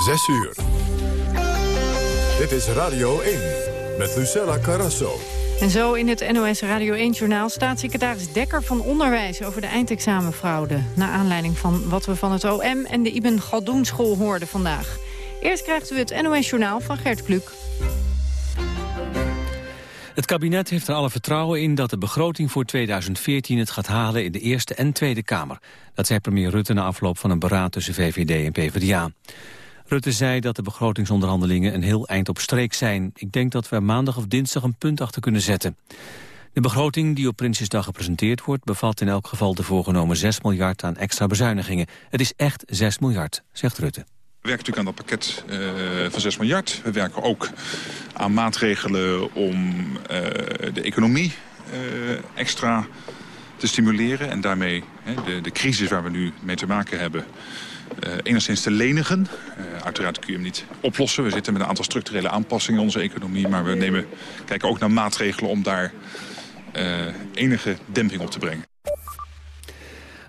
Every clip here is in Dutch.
Zes uur. Dit is Radio 1 met Lucella Carrasso. En zo in het NOS Radio 1-journaal staatssecretaris Dekker van Onderwijs... over de eindexamenfraude. Naar aanleiding van wat we van het OM en de Ibn Galdoen school hoorden vandaag. Eerst krijgt u het NOS-journaal van Gert Kluk. Het kabinet heeft er alle vertrouwen in dat de begroting voor 2014 het gaat halen in de Eerste en Tweede Kamer. Dat zei premier Rutte na afloop van een beraad tussen VVD en PvdA. Rutte zei dat de begrotingsonderhandelingen een heel eind op streek zijn. Ik denk dat we maandag of dinsdag een punt achter kunnen zetten. De begroting die op Prinsjesdag gepresenteerd wordt... bevat in elk geval de voorgenomen 6 miljard aan extra bezuinigingen. Het is echt 6 miljard, zegt Rutte. We werken natuurlijk aan dat pakket uh, van 6 miljard. We werken ook aan maatregelen om uh, de economie uh, extra te stimuleren... en daarmee de, de crisis waar we nu mee te maken hebben uh, enigszins te lenigen. Uh, uiteraard kun je hem niet oplossen. We zitten met een aantal structurele aanpassingen in onze economie. Maar we nemen, kijken ook naar maatregelen om daar uh, enige demping op te brengen.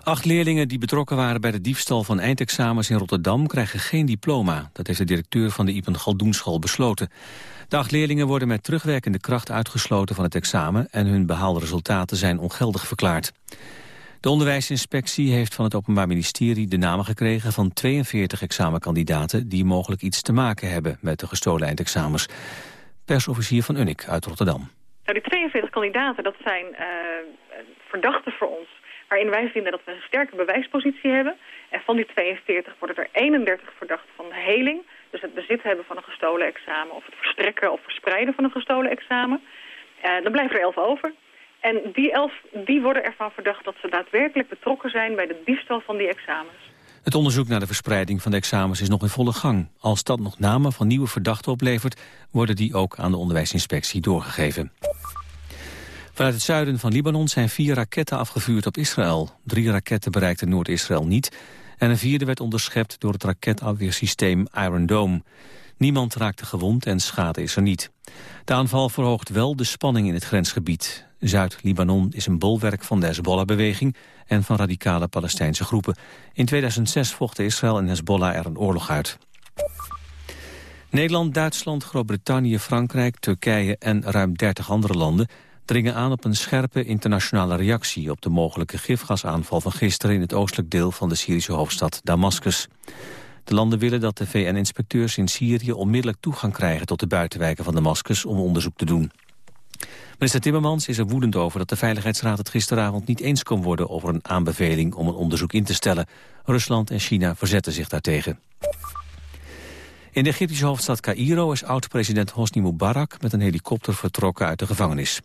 Acht leerlingen die betrokken waren bij de diefstal van eindexamens in Rotterdam krijgen geen diploma. Dat heeft de directeur van de Ipen Galdoenschool besloten. De acht leerlingen worden met terugwerkende kracht uitgesloten van het examen en hun behaalde resultaten zijn ongeldig verklaard. De onderwijsinspectie heeft van het Openbaar Ministerie de namen gekregen van 42 examenkandidaten die mogelijk iets te maken hebben met de gestolen eindexamens. Persofficier van Unik uit Rotterdam. Nou, die 42 kandidaten, dat zijn uh, verdachten voor ons waarin wij vinden dat we een sterke bewijspositie hebben. En van die 42 worden er 31 verdacht van heling. Dus het bezit hebben van een gestolen examen of het verstrekken of verspreiden van een gestolen examen. Uh, dan blijven er 11 over. En die elf die worden ervan verdacht dat ze daadwerkelijk betrokken zijn bij de diefstal van die examens. Het onderzoek naar de verspreiding van de examens is nog in volle gang. Als dat nog namen van nieuwe verdachten oplevert, worden die ook aan de onderwijsinspectie doorgegeven. Vanuit het zuiden van Libanon zijn vier raketten afgevuurd op Israël. Drie raketten bereikten Noord-Israël niet en een vierde werd onderschept door het raketafweersysteem Iron Dome. Niemand raakte gewond en schade is er niet. De aanval verhoogt wel de spanning in het grensgebied. Zuid-Libanon is een bolwerk van de Hezbollah-beweging en van radicale Palestijnse groepen. In 2006 vochten Israël en Hezbollah er een oorlog uit. Nederland, Duitsland, Groot-Brittannië, Frankrijk, Turkije en ruim 30 andere landen dringen aan op een scherpe internationale reactie op de mogelijke gifgasaanval van gisteren in het oostelijk deel van de Syrische hoofdstad Damascus. De landen willen dat de VN-inspecteurs in Syrië onmiddellijk toegang krijgen tot de buitenwijken van Damascus om onderzoek te doen. Minister Timmermans is er woedend over dat de Veiligheidsraad het gisteravond niet eens kon worden over een aanbeveling om een onderzoek in te stellen. Rusland en China verzetten zich daartegen. In de Egyptische hoofdstad Cairo is oud-president Hosni Mubarak met een helikopter vertrokken uit de gevangenis.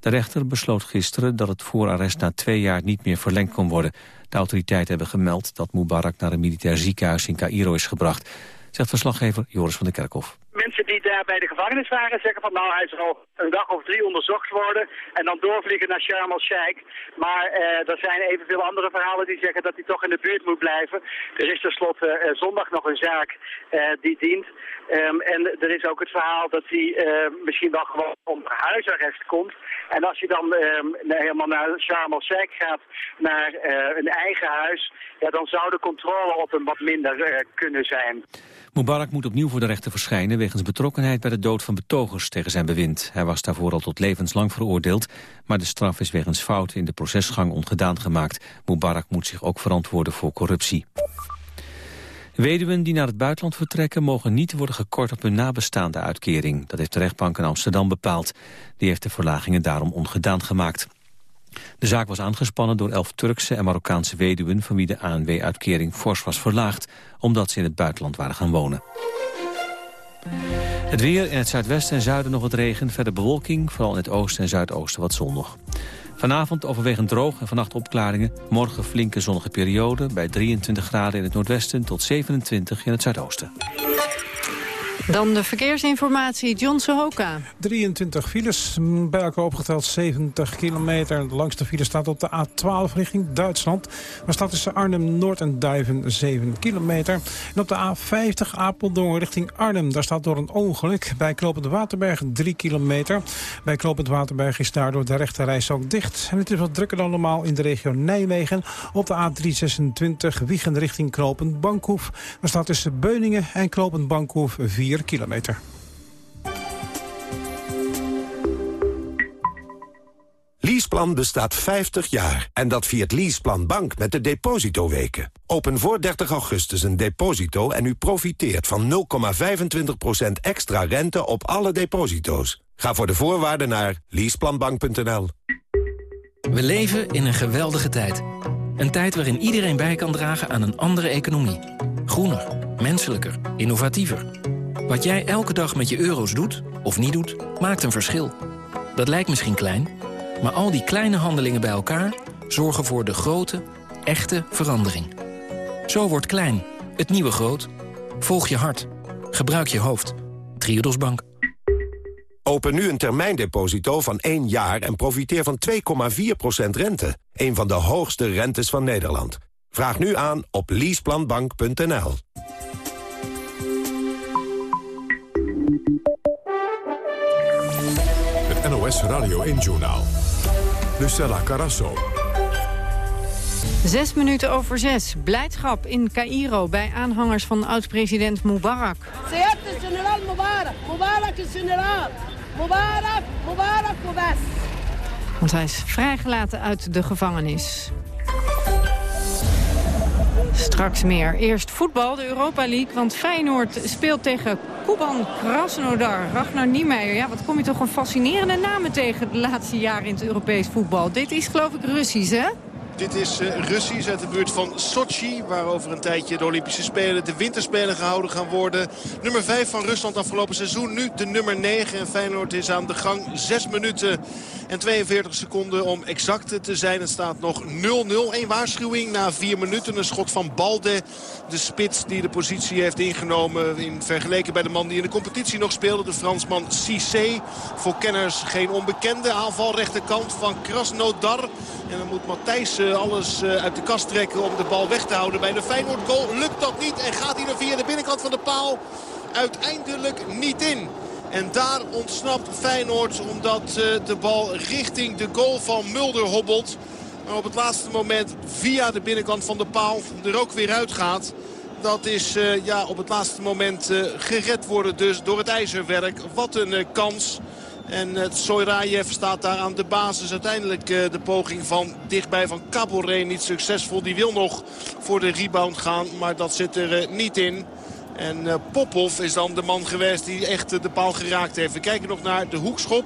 De rechter besloot gisteren dat het voorarrest na twee jaar niet meer verlengd kon worden. De autoriteiten hebben gemeld dat Mubarak naar een militair ziekenhuis in Cairo is gebracht, zegt verslaggever Joris van der Kerkhof mensen die daar bij de gevangenis waren zeggen van nou hij zal een dag of drie onderzocht worden en dan doorvliegen naar Sharm el-Sheikh. Maar uh, er zijn evenveel andere verhalen die zeggen dat hij toch in de buurt moet blijven. Er is tenslotte uh, zondag nog een zaak uh, die dient. Um, en er is ook het verhaal dat hij misschien wel gewoon onder huisarrest komt. En als je dan um, helemaal naar Sharm el-Sheikh gaat, naar een eigen huis, ja, dan zou de controle op hem wat minder kunnen zijn. Mubarak moet opnieuw voor de rechter verschijnen wegens betrokkenheid bij de dood van betogers tegen zijn bewind. Hij was daarvoor al tot levenslang veroordeeld, maar de straf is wegens fouten in de procesgang ongedaan gemaakt. Mubarak moet zich ook verantwoorden voor corruptie. Weduwen die naar het buitenland vertrekken mogen niet worden gekort op hun nabestaande uitkering. Dat heeft de rechtbank in Amsterdam bepaald. Die heeft de verlagingen daarom ongedaan gemaakt. De zaak was aangespannen door elf Turkse en Marokkaanse weduwen... van wie de ANW-uitkering fors was verlaagd... omdat ze in het buitenland waren gaan wonen. Het weer in het zuidwesten en zuiden nog wat regen. Verder bewolking, vooral in het oosten en zuidoosten wat zon nog. Vanavond overwegend droog en vannacht opklaringen. Morgen flinke zonnige periode bij 23 graden in het noordwesten... tot 27 in het zuidoosten. Dan de verkeersinformatie, John Sohoka. 23 files, bij elkaar opgeteld 70 kilometer. De langste file staat op de A12 richting Duitsland. Daar staat tussen Arnhem-Noord en Duiven 7 kilometer. En op de A50 Apeldoorn richting Arnhem. Daar staat door een ongeluk bij Knopend Waterberg 3 kilometer. Bij Knopend Waterberg is daardoor de rechterreis ook dicht. En het is wat drukker dan normaal in de regio Nijmegen. Op de A326 Wiegen richting Knopend Bankhoef. Daar staat tussen Beuningen en Knopend Bankhoef 4 kilometer. Leaseplan bestaat 50 jaar en dat viert Leaseplan Bank met de depositoweken. Open voor 30 augustus een deposito en u profiteert van 0,25% extra rente op alle deposito's. Ga voor de voorwaarden naar leaseplanbank.nl. We leven in een geweldige tijd. Een tijd waarin iedereen bij kan dragen aan een andere economie. Groener, menselijker, innovatiever. Wat jij elke dag met je euro's doet, of niet doet, maakt een verschil. Dat lijkt misschien klein, maar al die kleine handelingen bij elkaar... zorgen voor de grote, echte verandering. Zo wordt klein, het nieuwe groot. Volg je hart. Gebruik je hoofd. Triodos Bank. Open nu een termijndeposito van 1 jaar en profiteer van 2,4% rente. Een van de hoogste rentes van Nederland. Vraag nu aan op leaseplanbank.nl. NOS Radio 1-journaal. Lucella Carasso. Zes minuten over zes. Blijdschap in Cairo bij aanhangers van oud-president Mubarak. generaal Mubarak. Mubarak is generaal. Mubarak, Mubarak, Mubarak. Want hij is vrijgelaten uit de gevangenis. Straks meer. Eerst voetbal, de Europa League. Want Feyenoord speelt tegen Kuban Krasnodar. Ragnar Niemeyer. Ja, wat kom je toch een fascinerende namen tegen de laatste jaren in het Europees voetbal. Dit is geloof ik Russisch, hè? Dit is uh, Russisch uit de buurt van Sochi. Waar over een tijdje de Olympische Spelen, de Winterspelen gehouden gaan worden. Nummer 5 van Rusland afgelopen seizoen. Nu de nummer 9. En Feyenoord is aan de gang. 6 minuten en 42 seconden om exact te zijn. Het staat nog 0-0. Een waarschuwing na 4 minuten. Een schot van Balde. De spits die de positie heeft ingenomen. In vergeleken bij de man die in de competitie nog speelde. De Fransman Cissé. Voor kenners geen onbekende. Aanval rechterkant van Krasnodar. En dan moet Matthijs eh, alles eh, uit de kast trekken om de bal weg te houden bij de Feyenoord goal. Lukt dat niet en gaat hij er via de binnenkant van de paal uiteindelijk niet in. En daar ontsnapt Feyenoord omdat eh, de bal richting de goal van Mulder hobbelt. Maar op het laatste moment via de binnenkant van de paal er ook weer uitgaat. Dat is ja, op het laatste moment gered worden dus door het ijzerwerk. Wat een kans. En het Soirayev staat daar aan de basis. Uiteindelijk uh, de poging van dichtbij van Caboret niet succesvol. Die wil nog voor de rebound gaan, maar dat zit er uh, niet in. En Popov is dan de man geweest die echt de paal geraakt heeft. We kijken nog naar de hoekschop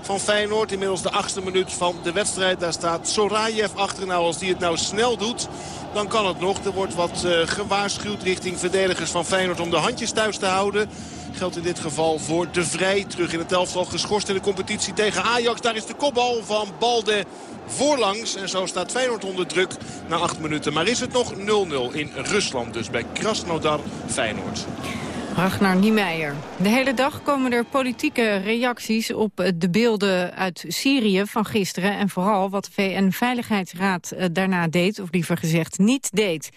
van Feyenoord. Inmiddels de achtste minuut van de wedstrijd. Daar staat Sorayev achter. Nou, als die het nou snel doet, dan kan het nog. Er wordt wat gewaarschuwd richting verdedigers van Feyenoord om de handjes thuis te houden. Geldt in dit geval voor De Vrij. Terug in het elftal geschorst in de competitie tegen Ajax. Daar is de kopbal van Balde voorlangs. En zo staat Feyenoord onder druk na acht minuten. Maar is het nog 0-0 in Rusland dus bij Krasnodar Feyenoord. Ragnar Niemeyer. De hele dag komen er politieke reacties op de beelden uit Syrië van gisteren... en vooral wat de VN-veiligheidsraad eh, daarna deed, of liever gezegd niet deed.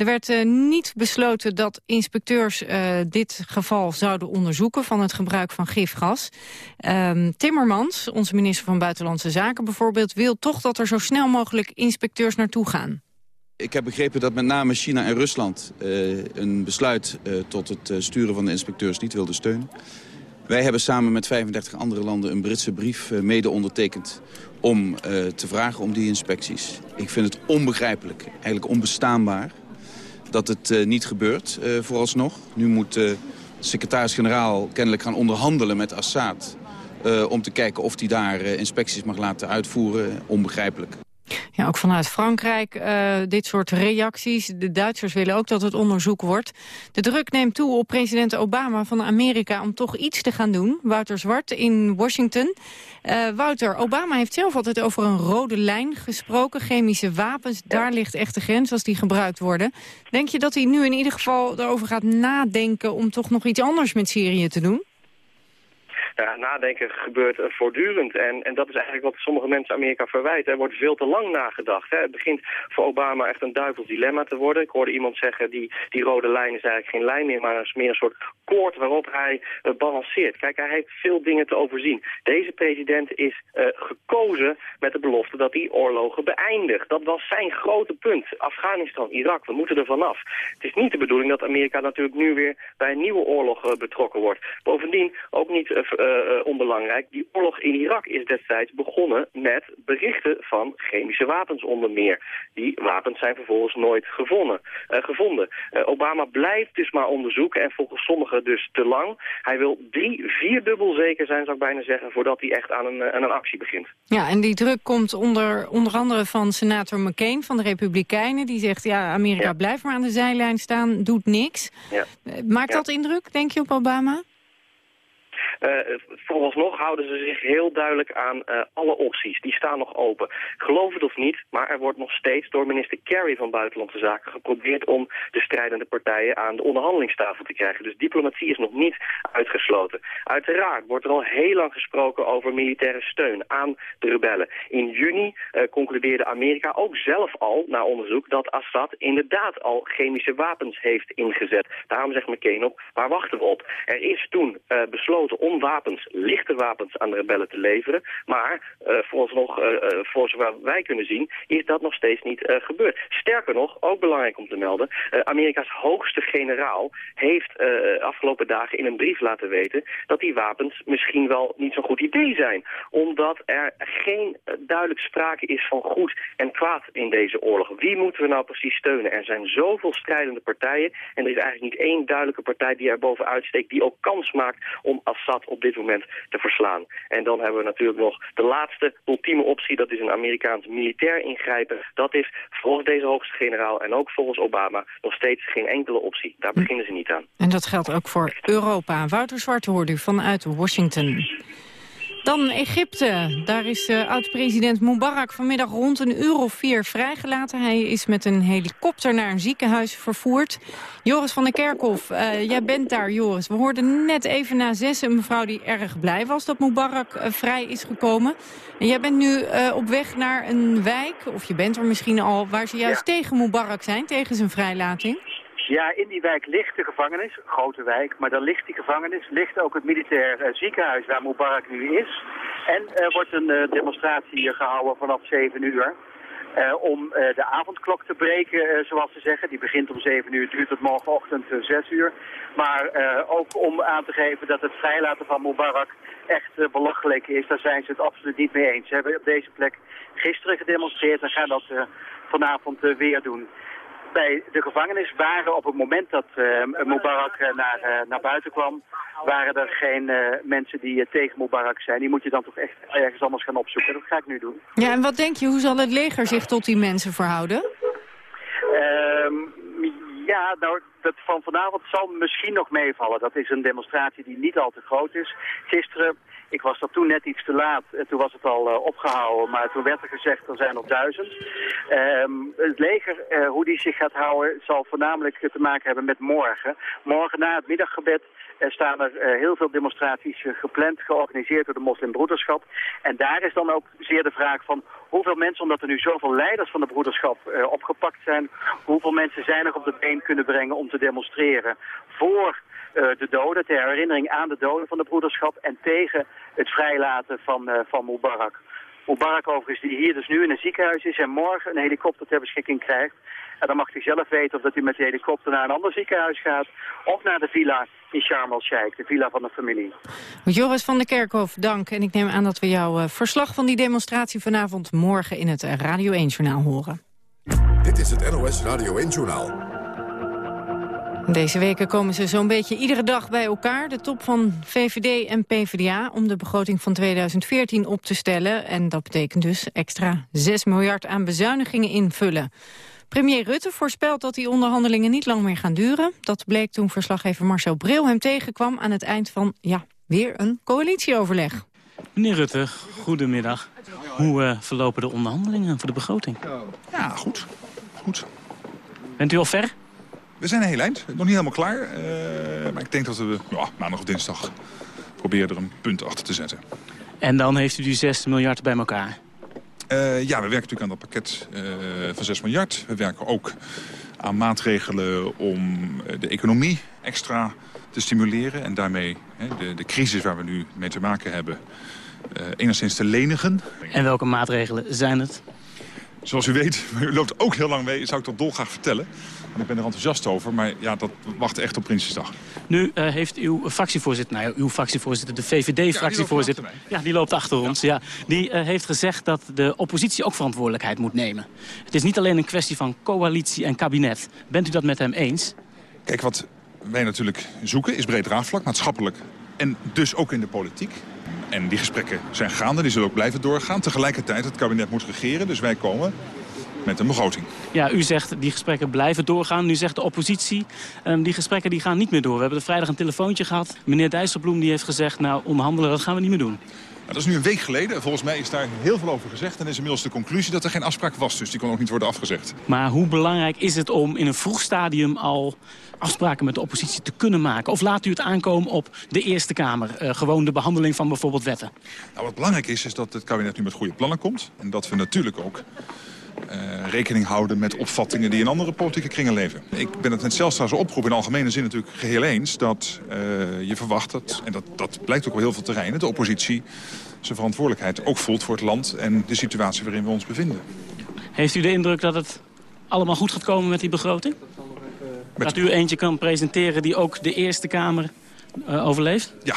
Er werd uh, niet besloten dat inspecteurs uh, dit geval zouden onderzoeken... van het gebruik van gifgas. Um, Timmermans, onze minister van Buitenlandse Zaken bijvoorbeeld... wil toch dat er zo snel mogelijk inspecteurs naartoe gaan. Ik heb begrepen dat met name China en Rusland uh, een besluit tot het sturen van de inspecteurs niet wilden steunen. Wij hebben samen met 35 andere landen een Britse brief mede ondertekend om te vragen om die inspecties. Ik vind het onbegrijpelijk, eigenlijk onbestaanbaar dat het uh, niet gebeurt uh, vooralsnog. Nu moet uh, de secretaris-generaal kennelijk gaan onderhandelen met Assad... om te kijken of hij daar inspecties mag laten uitvoeren. Onbegrijpelijk. Ja, ook vanuit Frankrijk uh, dit soort reacties. De Duitsers willen ook dat het onderzoek wordt. De druk neemt toe op president Obama van Amerika om toch iets te gaan doen. Wouter Zwart in Washington. Uh, Wouter, Obama heeft zelf altijd over een rode lijn gesproken. Chemische wapens, daar ligt echt de grens als die gebruikt worden. Denk je dat hij nu in ieder geval erover gaat nadenken... om toch nog iets anders met Syrië te doen? Ja, nadenken gebeurt uh, voortdurend. En, en dat is eigenlijk wat sommige mensen Amerika verwijten. Er wordt veel te lang nagedacht. Hè. Het begint voor Obama echt een duivels dilemma te worden. Ik hoorde iemand zeggen, die, die rode lijn is eigenlijk geen lijn meer, maar is meer een soort koord waarop hij uh, balanceert. Kijk, hij heeft veel dingen te overzien. Deze president is gekozen met de belofte dat hij oorlogen beëindigt. Dat was zijn grote punt. Afghanistan, Irak, we moeten er vanaf. Het is niet de bedoeling dat Amerika natuurlijk nu weer bij een nieuwe oorlog betrokken wordt. Bovendien ook niet uh, onbelangrijk. Die oorlog in Irak is destijds begonnen met berichten van chemische wapens onder meer. Die wapens zijn vervolgens nooit gevonden. Uh, gevonden. Obama blijft dus maar onderzoeken en volgens sommigen dus te lang. Hij wil drie, vierdubbel zeker zijn, zou ik bijna zeggen, voordat hij echt aan een, aan een actie begint. Ja, en die druk komt onder, onder andere van senator McCain van de Republikeinen. Die zegt, ja, Amerika ja. blijft maar aan de zijlijn staan, doet niks. Ja. Maakt dat indruk, denk je, op Obama? Uh, vooralsnog houden ze zich heel duidelijk aan uh, alle opties. Die staan nog open. Geloof het of niet, maar er wordt nog steeds door minister Kerry van Buitenlandse Zaken geprobeerd om de strijdende partijen aan de onderhandelingstafel te krijgen. Dus diplomatie is nog niet uitgesloten. Uiteraard wordt er al heel lang gesproken over militaire steun aan de rebellen. In juni uh, concludeerde Amerika ook zelf al, na onderzoek, dat Assad inderdaad al chemische wapens heeft ingezet. Daarom zegt McCain op, waar wachten we op? Er is toen besloten om wapens, lichte wapens aan de rebellen te leveren. Maar uh, vooralsnog, uh, voor zover wij kunnen zien, is dat nog steeds niet gebeurd. Sterker nog, ook belangrijk om te melden, Amerika's hoogste generaal heeft afgelopen dagen in een brief laten weten dat die wapens misschien wel niet zo'n goed idee zijn. Omdat er geen duidelijk sprake is van goed en kwaad in deze oorlog. Wie moeten we nou precies steunen? Er zijn zoveel strijdende partijen en er is eigenlijk niet één duidelijke partij die er bovenuit steekt die ook kans maakt om Assad op dit moment te verslaan. En dan hebben we natuurlijk nog de laatste ultieme optie, dat is een Amerikaans militair ingrijpen. Dat is volgens deze hoogste generaal en ook volgens Obama nog steeds geen enkele optie. Daar beginnen ze niet aan. En dat geldt ook voor Europa. Wouter Zwart hoorde u vanuit Washington. Dan Egypte. Daar is uh, oud-president Mubarak vanmiddag rond een uur of vier vrijgelaten. Hij is met een helikopter naar een ziekenhuis vervoerd. Joris van der Kerkhof, uh, jij bent daar, Joris. We hoorden net even na zes een mevrouw die erg blij was dat Mubarak uh, vrij is gekomen. En jij bent nu op weg naar een wijk, of je bent er misschien al, waar ze juist ja. tegen Mubarak zijn, tegen zijn vrijlating. Ja, in die wijk ligt de gevangenis, grote wijk, maar daar ligt die gevangenis, ligt ook het militair uh, ziekenhuis waar Mubarak nu is. En er wordt een uh, demonstratie gehouden vanaf 7 uur. Uh, om de avondklok te breken, zoals ze zeggen. Die begint om 7 uur, duurt tot morgenochtend 6 uur. Maar ook om aan te geven dat het vrijlaten van Mubarak echt belachelijk is. Daar zijn ze het absoluut niet mee eens. Ze hebben op deze plek gisteren gedemonstreerd en gaan dat vanavond weer doen bij de gevangenis waren op het moment dat uh, Mubarak uh, naar, uh, naar buiten kwam, waren er geen mensen die tegen Mubarak zijn. Die moet je dan toch echt ergens anders gaan opzoeken. Dat ga ik nu doen. Ja, en wat denk je, hoe zal het leger zich tot die mensen verhouden? Ehm, ja, nou, dat van vanavond zal misschien nog meevallen. Dat is een demonstratie die niet al te groot is. Gisteren ik was er toen net iets te laat en toen was het al uh, opgehouden. Maar toen werd er gezegd, er zijn nog duizend. Um, het leger, uh, hoe die zich gaat houden, zal voornamelijk te maken hebben met morgen. Morgen na het middaggebed uh, staan er heel veel demonstraties gepland, georganiseerd door de moslimbroederschap. En daar is dan ook zeer de vraag van hoeveel mensen, omdat er nu zoveel leiders van de broederschap opgepakt zijn, hoeveel mensen zijn er op de been kunnen brengen om te demonstreren voor de doden, ter herinnering aan de doden van de broederschap en tegen het vrijlaten van, uh, van Mubarak. Mubarak overigens die hier dus nu in een ziekenhuis is en morgen een helikopter ter beschikking krijgt. En dan mag hij zelf weten of dat hij met de helikopter naar een ander ziekenhuis gaat of naar de villa in Sharm el-Sheikh, de villa van de familie. Joris van der Kerkhof, dank. En ik neem aan dat we jouw uh, verslag van die demonstratie vanavond morgen in het Radio 1-journaal horen. Dit is het NOS Radio 1-journaal Deze weken komen ze zo'n beetje iedere dag bij elkaar. De top van VVD en PvdA om de begroting van 2014 op te stellen. En dat betekent dus extra 6 miljard aan bezuinigingen invullen. Premier Rutte voorspelt dat die onderhandelingen niet lang meer gaan duren. Dat bleek toen verslaggever Marcel Bril hem tegenkwam aan het eind van, ja, weer een coalitieoverleg. Meneer Rutte, goedemiddag. Hoe uh, verlopen de onderhandelingen voor de begroting? Ja, goed. goed. Bent u al ver? We zijn een heel eind. Nog niet helemaal klaar. Uh, maar ik denk dat we ja, maandag of dinsdag proberen er een punt achter te zetten. En dan heeft u die 6 miljard bij elkaar? Uh, ja, we werken natuurlijk aan dat pakket van 6 miljard. We werken ook aan maatregelen om de economie extra te stimuleren. En daarmee hè, de, de crisis waar we nu mee te maken hebben enigszins te lenigen. En welke maatregelen zijn het? Zoals u weet, u loopt ook heel lang mee, zou ik dat dolgraag vertellen. Want ik ben er enthousiast over, maar ja, dat wacht echt op Prinsjesdag. Nu uh, heeft uw fractievoorzitter, nou ja, uw fractievoorzitter, de VVD-fractievoorzitter... Ja, ja, die loopt achter ons, ja. Die uh, heeft gezegd dat de oppositie ook verantwoordelijkheid moet nemen. Het is niet alleen een kwestie van coalitie en kabinet. Bent u dat met hem eens? Kijk, wat wij natuurlijk zoeken is breed draagvlak, maatschappelijk en dus ook in de politiek. En die gesprekken zijn gaande, die zullen ook blijven doorgaan. Tegelijkertijd, het kabinet moet regeren, dus wij komen met een begroting. Ja, u zegt die gesprekken blijven doorgaan. Nu zegt de oppositie, um, die gesprekken die gaan niet meer door. We hebben er vrijdag een telefoontje gehad. Meneer Dijsselbloem die heeft gezegd, nou onderhandelen dat gaan we niet meer doen. Nou, dat is nu een week geleden. Volgens mij is daar heel veel over gezegd. En is inmiddels de conclusie dat er geen afspraak was. Dus die kon ook niet worden afgezegd. Maar hoe belangrijk is het om in een vroeg stadium al afspraken met de oppositie te kunnen maken? Of laat u het aankomen op de Eerste Kamer? Uh, gewoon de behandeling van bijvoorbeeld wetten? Nou, wat belangrijk is, is dat het kabinet nu met goede plannen komt. En dat we natuurlijk ook uh, rekening houden met opvattingen die in andere politieke kringen leven. Ik ben het met Zelstra oproep in algemene zin natuurlijk geheel eens... dat uh, je verwacht dat, en dat, dat blijkt ook op heel veel terreinen... de oppositie zijn verantwoordelijkheid ook voelt voor het land... en de situatie waarin we ons bevinden. Heeft u de indruk dat het allemaal goed gaat komen met die begroting? Met... Dat u eentje kan presenteren die ook de Eerste Kamer uh, overleeft? Ja.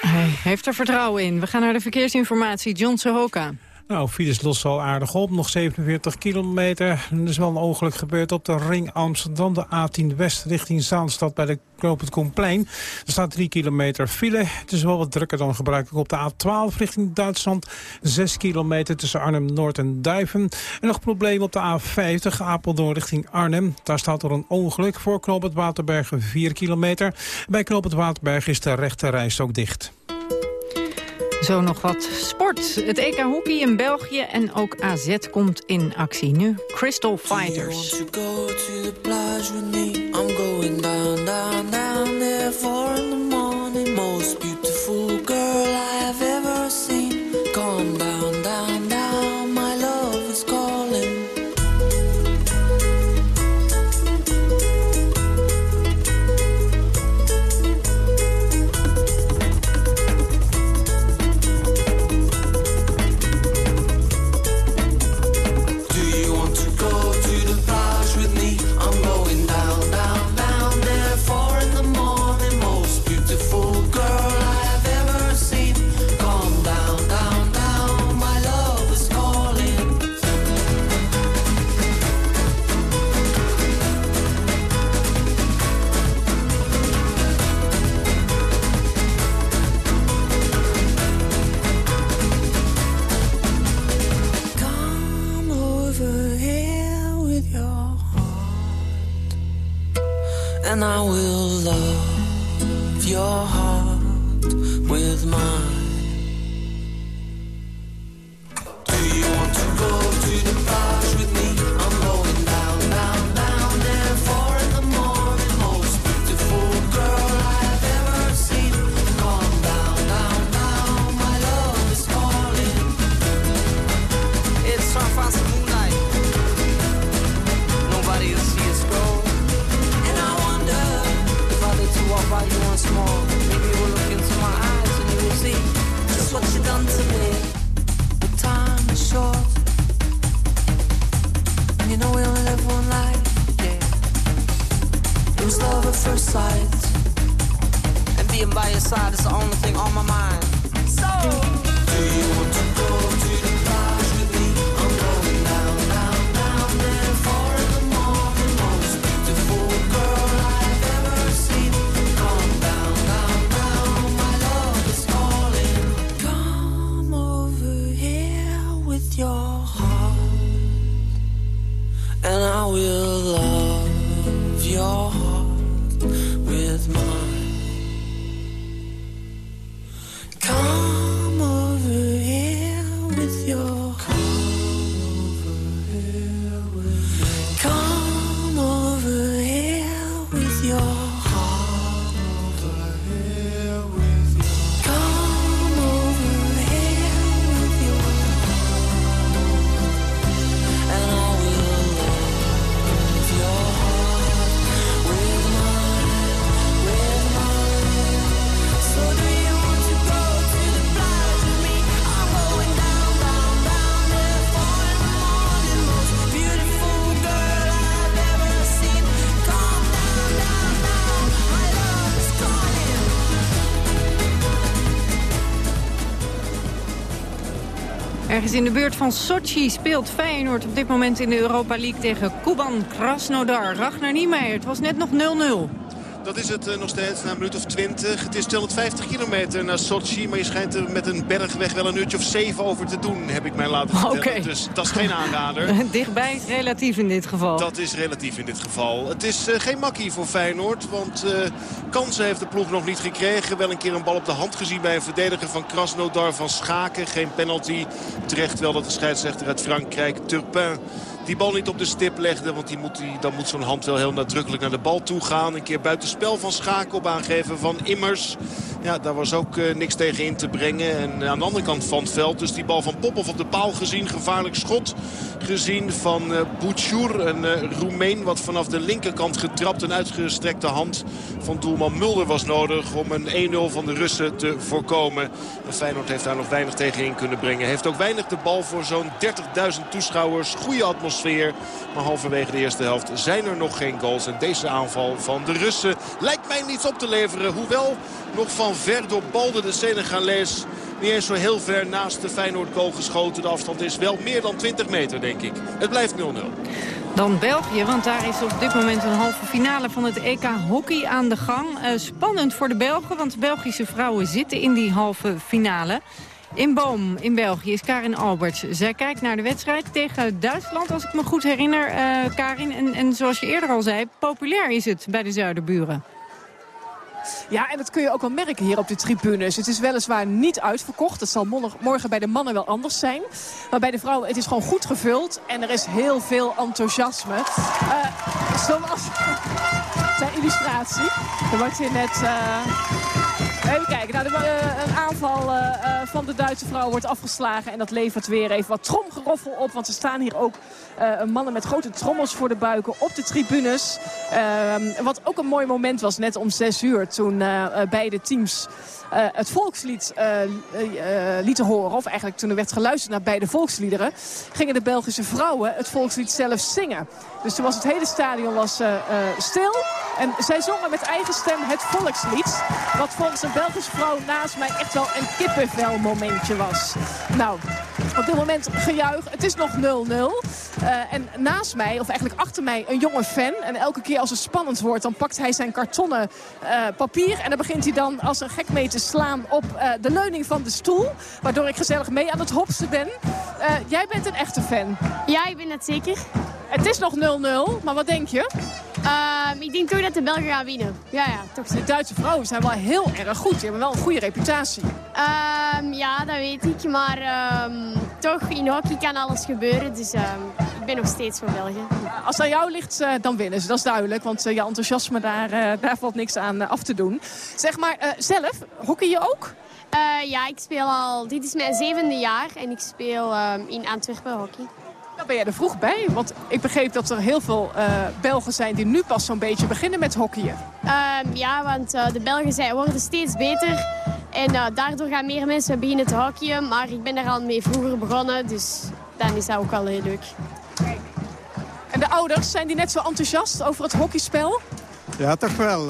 Hij heeft er vertrouwen in. We gaan naar de verkeersinformatie. John Sohoka. Nou, files lossen al aardig op. Nog 47 kilometer. Er is wel een ongeluk gebeurd op de ring Amsterdam. De A10 West richting Zaanstad bij de Knoop het Komplein. Er staat 3 kilometer file. Het is wel wat drukker dan gebruikelijk op de A12 richting Duitsland. 6 kilometer tussen Arnhem-Noord en Duiven. En nog probleem op de A50 Apeldoorn richting Arnhem. Daar staat er een ongeluk voor Knoop het Waterbergen 4 kilometer. Bij Knoop het Waterberg is de rechte reis ook dicht. Zo nog wat sport. Het EK hockey in België en ook AZ komt in actie. Nu Crystal Fighters. Being by your side is the only thing on my mind. So, do you want to go? To In de buurt van Sochi speelt Feyenoord op dit moment in de Europa League tegen Kuban Krasnodar. Ragnar Niemeyer, het was net nog 0-0. Dat is het eh, nog steeds na een minuut of 20. Het is 250 kilometer naar Sochi. Maar je schijnt er met een bergweg wel een uurtje of 7 over te doen. Heb ik mij laten vertellen. Okay. Dus dat is geen aanrader. Dichtbij is relatief in dit geval. Dat is relatief in dit geval. Het is uh, geen makkie voor Feyenoord. Want uh, kansen heeft de ploeg nog niet gekregen. Wel een keer een bal op de hand gezien bij een verdediger van Krasnodar van Schaken. Geen penalty. Terecht wel dat de scheidsrechter uit Frankrijk, Turpin die bal niet op de stip legde. Want die moet, die, dan moet zo'n hand wel heel nadrukkelijk naar de bal toe gaan. Een keer buitenspel van Schakel aangeven van Immers. Ja, daar was ook uh, niks tegen in te brengen. En aan de andere kant van het veld dus die bal van Popov op de paal gezien. Gevaarlijk schot gezien van uh, een uh, Roemeen. Wat vanaf de linkerkant getrapt. Een uitgestrekte hand van doelman Mulder was nodig om een 1-0 van de Russen te voorkomen. En Feyenoord heeft daar nog weinig tegen in kunnen brengen. Heeft ook weinig de bal voor zo'n 30.000 toeschouwers. Goede atmosfeer. Maar halverwege de eerste helft zijn er nog geen goals. En deze aanval van de Russen lijkt mij niets op te leveren. Hoewel nog van ver door Balde de Senegalees niet eens zo heel ver naast de Feyenoord goal geschoten. De afstand is wel meer dan 20 meter, denk ik. Het blijft 0-0. Dan België, want daar is op dit moment een halve finale van het EK Hockey aan de gang. Uh, spannend voor de Belgen, want Belgische vrouwen zitten in die halve finale. In Boom in België is Karin Alberts. Zij kijkt naar de wedstrijd tegen Duitsland, als ik me goed herinner, uh, Karin. En, en zoals je eerder al zei, populair is het bij de zuiderburen. Ja, en dat kun je ook wel merken hier op de tribunes. Het is weliswaar niet uitverkocht. Dat zal morgen bij de mannen wel anders zijn. Maar bij de vrouwen, het is gewoon goed gevuld. En er is heel veel enthousiasme. Uh, zoals... Zijn illustratie. Er wordt hier net... Uh... Even kijken. Nou, de, uh, een aanval van de Duitse vrouw wordt afgeslagen. En dat levert weer even wat tromgeroffel op. Want er staan hier ook mannen met grote trommels voor de buiken op de tribunes. Ehm, wat ook een mooi moment was, net om 6 uur. Toen beide teams het volkslied lieten horen. Of eigenlijk toen er werd geluisterd naar beide volksliederen. Gingen de Belgische vrouwen het volkslied zelf zingen. Dus toen was het hele stadion was, stil. En zij zongen met eigen stem het volkslied. Wat volgens een Belgische vrouw naast mij echt wel een kippenvel momentje was. Nou, op dit moment gejuich. Het is nog 0-0. Uh, en naast mij, of eigenlijk achter mij, een jonge fan. En elke keer als het spannend wordt, dan pakt hij zijn kartonnen uh, papier. En dan begint hij dan als een gek mee te slaan op uh, de leuning van de stoel. Waardoor ik gezellig mee aan het hopsen ben. jij bent een echte fan. Ja, ik ben het zeker. Het is nog 0-0, maar wat denk je? Uh, ik denk toch dat de Belgen gaan winnen. Ja, ja, toch. De Duitse vrouwen zijn wel heel erg goed. Die hebben wel een goede reputatie. Uh, ja, dat weet ik. Maar uh, toch, in hockey kan alles gebeuren. Dus ehm, ik ben nog steeds voor België. Als het aan jou ligt, eh, dan winnen ze. Dat is duidelijk. Want eh, je enthousiasme, daar, eh, daar valt niks aan af te doen. Zeg maar, zelf, hockey je ook? ja, ik speel al... Dit is mijn zevende jaar. En ik speel in Antwerpen hockey. Ben jij er vroeg bij, want ik begreep dat er heel veel uh, Belgen zijn die nu pas zo'n beetje beginnen met hockeyen. Um, ja, want uh, de Belgen zijn, worden steeds beter en uh, daardoor gaan meer mensen beginnen te hockeyen. Maar ik ben er al mee vroeger begonnen, dus dan is dat ook wel heel leuk. Kijk. En de ouders, zijn die net zo enthousiast over het hockeyspel? Ja, toch wel.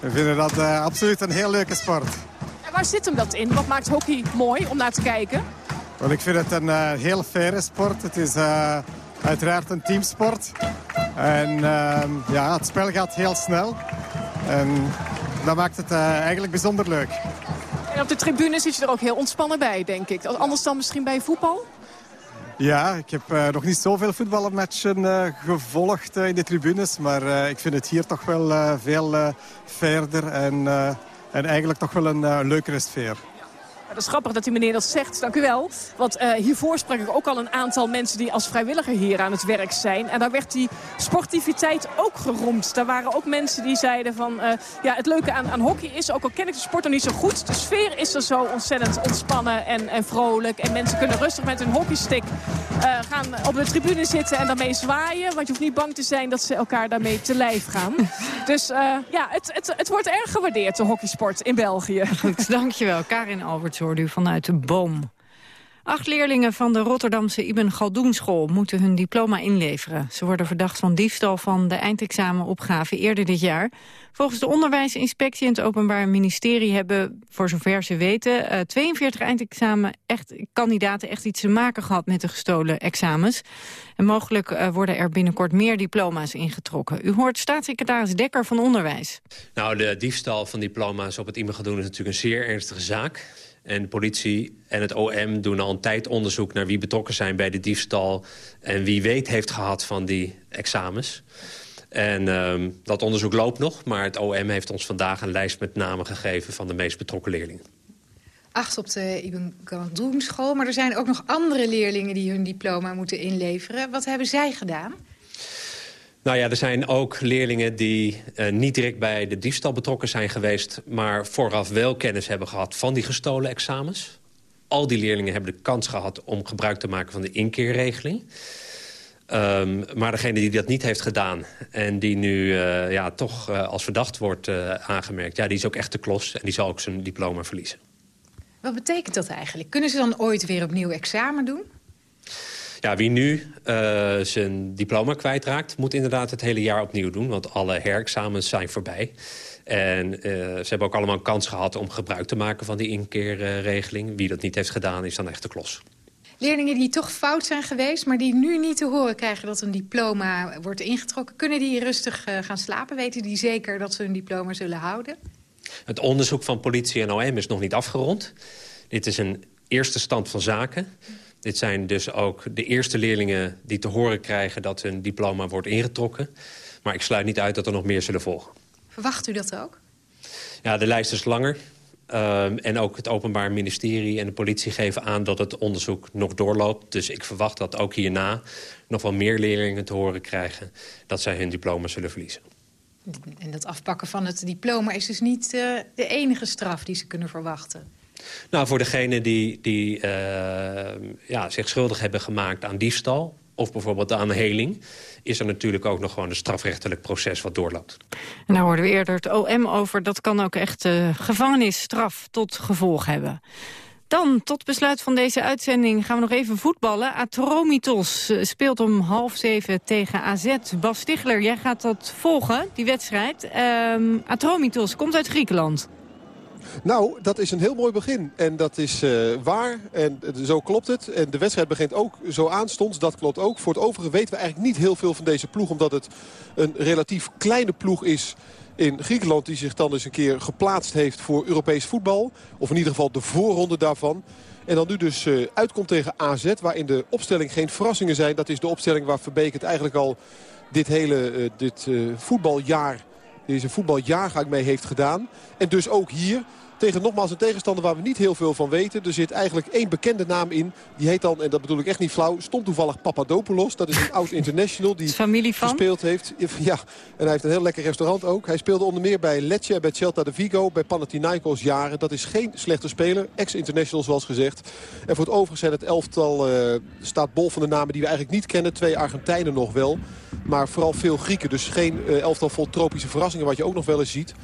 we vinden dat absoluut een heel leuke sport. En waar zit hem dat in? Wat maakt hockey mooi om naar te kijken? Wel, ik vind het een uh, heel faire sport. Het is uh, uiteraard een teamsport. En uh, ja, het spel gaat heel snel. En dat maakt het uh, eigenlijk bijzonder leuk. Op de tribune zit je er ook heel ontspannen bij, denk ik. Anders dan misschien bij voetbal? Ja, ik heb uh, nog niet zoveel voetbalmatchen uh, gevolgd uh, in de tribunes. Maar ik vind het hier toch wel veel verder en, en eigenlijk toch wel een leukere sfeer. Dat is grappig dat die meneer dat zegt. Dank u wel. Want uh, hiervoor sprak ik ook al een aantal mensen die als vrijwilliger hier aan het werk zijn. En daar werd die sportiviteit ook geroemd. Daar waren ook mensen die zeiden van... Uh, ja, het leuke aan, aan hockey is, ook al ken ik de sport nog niet zo goed... de sfeer is er zo ontzettend ontspannen en, en vrolijk. En mensen kunnen rustig met hun hockeystick uh, gaan op de tribune zitten en daarmee zwaaien. Want je hoeft niet bang te zijn dat ze elkaar daarmee te lijf gaan. dus ja, het, het, het wordt erg gewaardeerd, de hockeysport in België. Goed, dankjewel. Karin Alberts u vanuit de boom. Acht leerlingen van de Rotterdamse Ibn Galdoenschool moeten hun diploma inleveren. Ze worden verdacht van diefstal van de eindexamenopgave eerder dit jaar. Volgens de onderwijsinspectie en het Openbaar Ministerie hebben, voor zover ze weten, 42 eh, eindexamen echt, kandidaten echt iets te maken gehad met de gestolen examens. En mogelijk eh, worden er binnenkort meer diploma's ingetrokken. U hoort staatssecretaris Dekker van Onderwijs. Nou, de diefstal van diploma's op het Ibn Galdoen is natuurlijk een zeer ernstige zaak. En de politie en het OM doen al een tijd onderzoek naar wie betrokken zijn bij de diefstal... en wie weet heeft gehad van die examens. En uh, dat onderzoek loopt nog, maar het OM heeft ons vandaag een lijst met namen gegeven... van de meest betrokken leerlingen. Acht op de Ibn Galdoen school, maar er zijn ook nog andere leerlingen... die hun diploma moeten inleveren. Wat hebben zij gedaan? Nou ja, er zijn ook leerlingen die uh, niet direct bij de diefstal betrokken zijn geweest... maar vooraf wel kennis hebben gehad van die gestolen examens. Al die leerlingen hebben de kans gehad om gebruik te maken van de inkeerregeling. Um, maar degene die dat niet heeft gedaan en die nu uh, ja, toch uh, als verdacht wordt aangemerkt... Ja, die is ook echt de klos en die zal ook zijn diploma verliezen. Wat betekent dat eigenlijk? Kunnen ze dan ooit weer opnieuw examen doen? Ja, wie nu uh, zijn diploma kwijtraakt... moet inderdaad het hele jaar opnieuw doen. Want alle herexamens zijn voorbij. En uh, ze hebben ook allemaal een kans gehad om gebruik te maken van die inkeerregeling. Wie dat niet heeft gedaan, is dan echt de klos. Leerlingen die toch fout zijn geweest... maar die nu niet te horen krijgen dat een diploma wordt ingetrokken... kunnen die rustig uh, gaan slapen? Weten die zeker dat ze hun diploma zullen houden? Het onderzoek van politie en OM is nog niet afgerond. Dit is een eerste stand van zaken... Dit zijn dus ook de eerste leerlingen die te horen krijgen... dat hun diploma wordt ingetrokken. Maar ik sluit niet uit dat er nog meer zullen volgen. Verwacht u dat ook? Ja, de lijst is langer. Um, en ook het Openbaar Ministerie en de politie geven aan dat het onderzoek nog doorloopt. Dus ik verwacht dat ook hierna nog wel meer leerlingen te horen krijgen... dat zij hun diploma zullen verliezen. En dat afpakken van het diploma is dus niet uh, de enige straf die ze kunnen verwachten? Nou, voor degenen die, die uh, ja, zich schuldig hebben gemaakt aan diefstal... of bijvoorbeeld aan heling... is er natuurlijk ook nog gewoon een strafrechtelijk proces wat doorloopt. En daar hoorden we eerder het OM over. Dat kan ook echt uh, gevangenisstraf tot gevolg hebben. Dan, tot besluit van deze uitzending, gaan we nog even voetballen. Atromitos eh, speelt om half zeven tegen AZ. Bas Stigler, jij gaat dat volgen, die wedstrijd. Um, Atromitos komt uit Griekenland. Nou, dat is een heel mooi begin. En dat is uh, waar. En zo klopt het. En de wedstrijd begint ook zo aanstonds. Dat klopt ook. Voor het overige weten we eigenlijk niet heel veel van deze ploeg. Omdat het een relatief kleine ploeg is in Griekenland... die zich dan eens een keer geplaatst heeft voor Europees voetbal. Of in ieder geval de voorronde daarvan. En dan nu dus uh, uitkomt tegen AZ, waar in de opstelling geen verrassingen zijn. Dat is de opstelling waar Verbeek het eigenlijk al dit hele dit, voetbaljaar... deze voetbaljaargang mee heeft gedaan. En dus ook hier tegen nogmaals een tegenstander waar we niet heel veel van weten. Er zit eigenlijk één bekende naam in. Die heet dan, en dat bedoel ik echt niet flauw, stond toevallig Papadopoulos. Dat is een oud international die gespeeld heeft. Ja, en hij heeft een heel lekker restaurant ook. Hij speelde onder meer bij Lecce, bij Celta de Vigo, bij Panathinaikos jaren. Dat is geen slechte speler. Ex-international zoals gezegd. En voor het overige zijn het elftal uh, staat bol van de namen die we eigenlijk niet kennen. Twee Argentijnen nog wel. Maar vooral veel Grieken. Dus geen uh, elftal vol tropische verrassingen wat je ook nog wel eens ziet.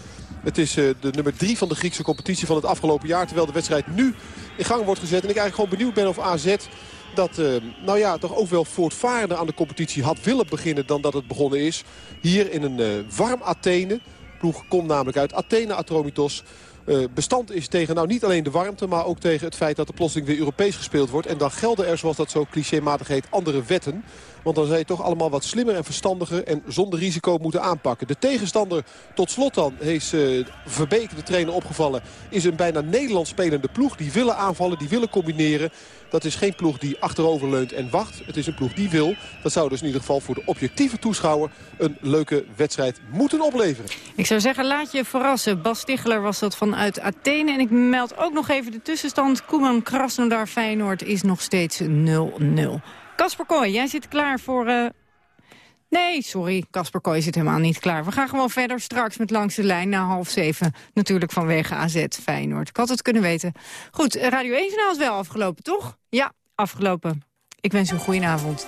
Het is uh, de nummer drie van de Griekse competitie van het afgelopen jaar. Terwijl de wedstrijd nu in gang wordt gezet. En ik eigenlijk gewoon benieuwd ben of AZ dat uh, nou ja, toch ook wel voortvarender aan de competitie had willen beginnen dan dat het begonnen is. Hier in een uh, warm Athene. Ploeg komt namelijk uit Athene Atromitos. Uh, bestand is tegen nou niet alleen de warmte... maar ook tegen het feit dat er plotseling weer Europees gespeeld wordt. En dan gelden er, zoals dat zo clichématig heet, andere wetten. Want dan zou je toch allemaal wat slimmer en verstandiger en zonder risico moeten aanpakken. De tegenstander tot slot dan, heeft uh, Verbeek, trainer, opgevallen... is een bijna Nederlands spelende ploeg. Die willen aanvallen, die willen combineren. Dat is geen ploeg die achterover leunt en wacht. Het is een ploeg die wil. Dat zou dus in ieder geval voor de objectieve toeschouwer... een leuke wedstrijd moeten opleveren. Ik zou zeggen, laat je verrassen. Bas Ticheler was dat vanuit Athene. En ik meld ook nog even de tussenstand. Koeman Krasnodar Feyenoord is nog steeds 0-0. Kasper Kooi, jij zit klaar voor... Uh... Nee, sorry, Kasper Kooi zit helemaal niet klaar. We gaan gewoon verder straks met Langs de Lijn na half zeven. Natuurlijk vanwege AZ Feyenoord. Ik had het kunnen weten. Goed, Radio 1 is wel afgelopen, toch? Ja, afgelopen. Ik wens u een goede avond.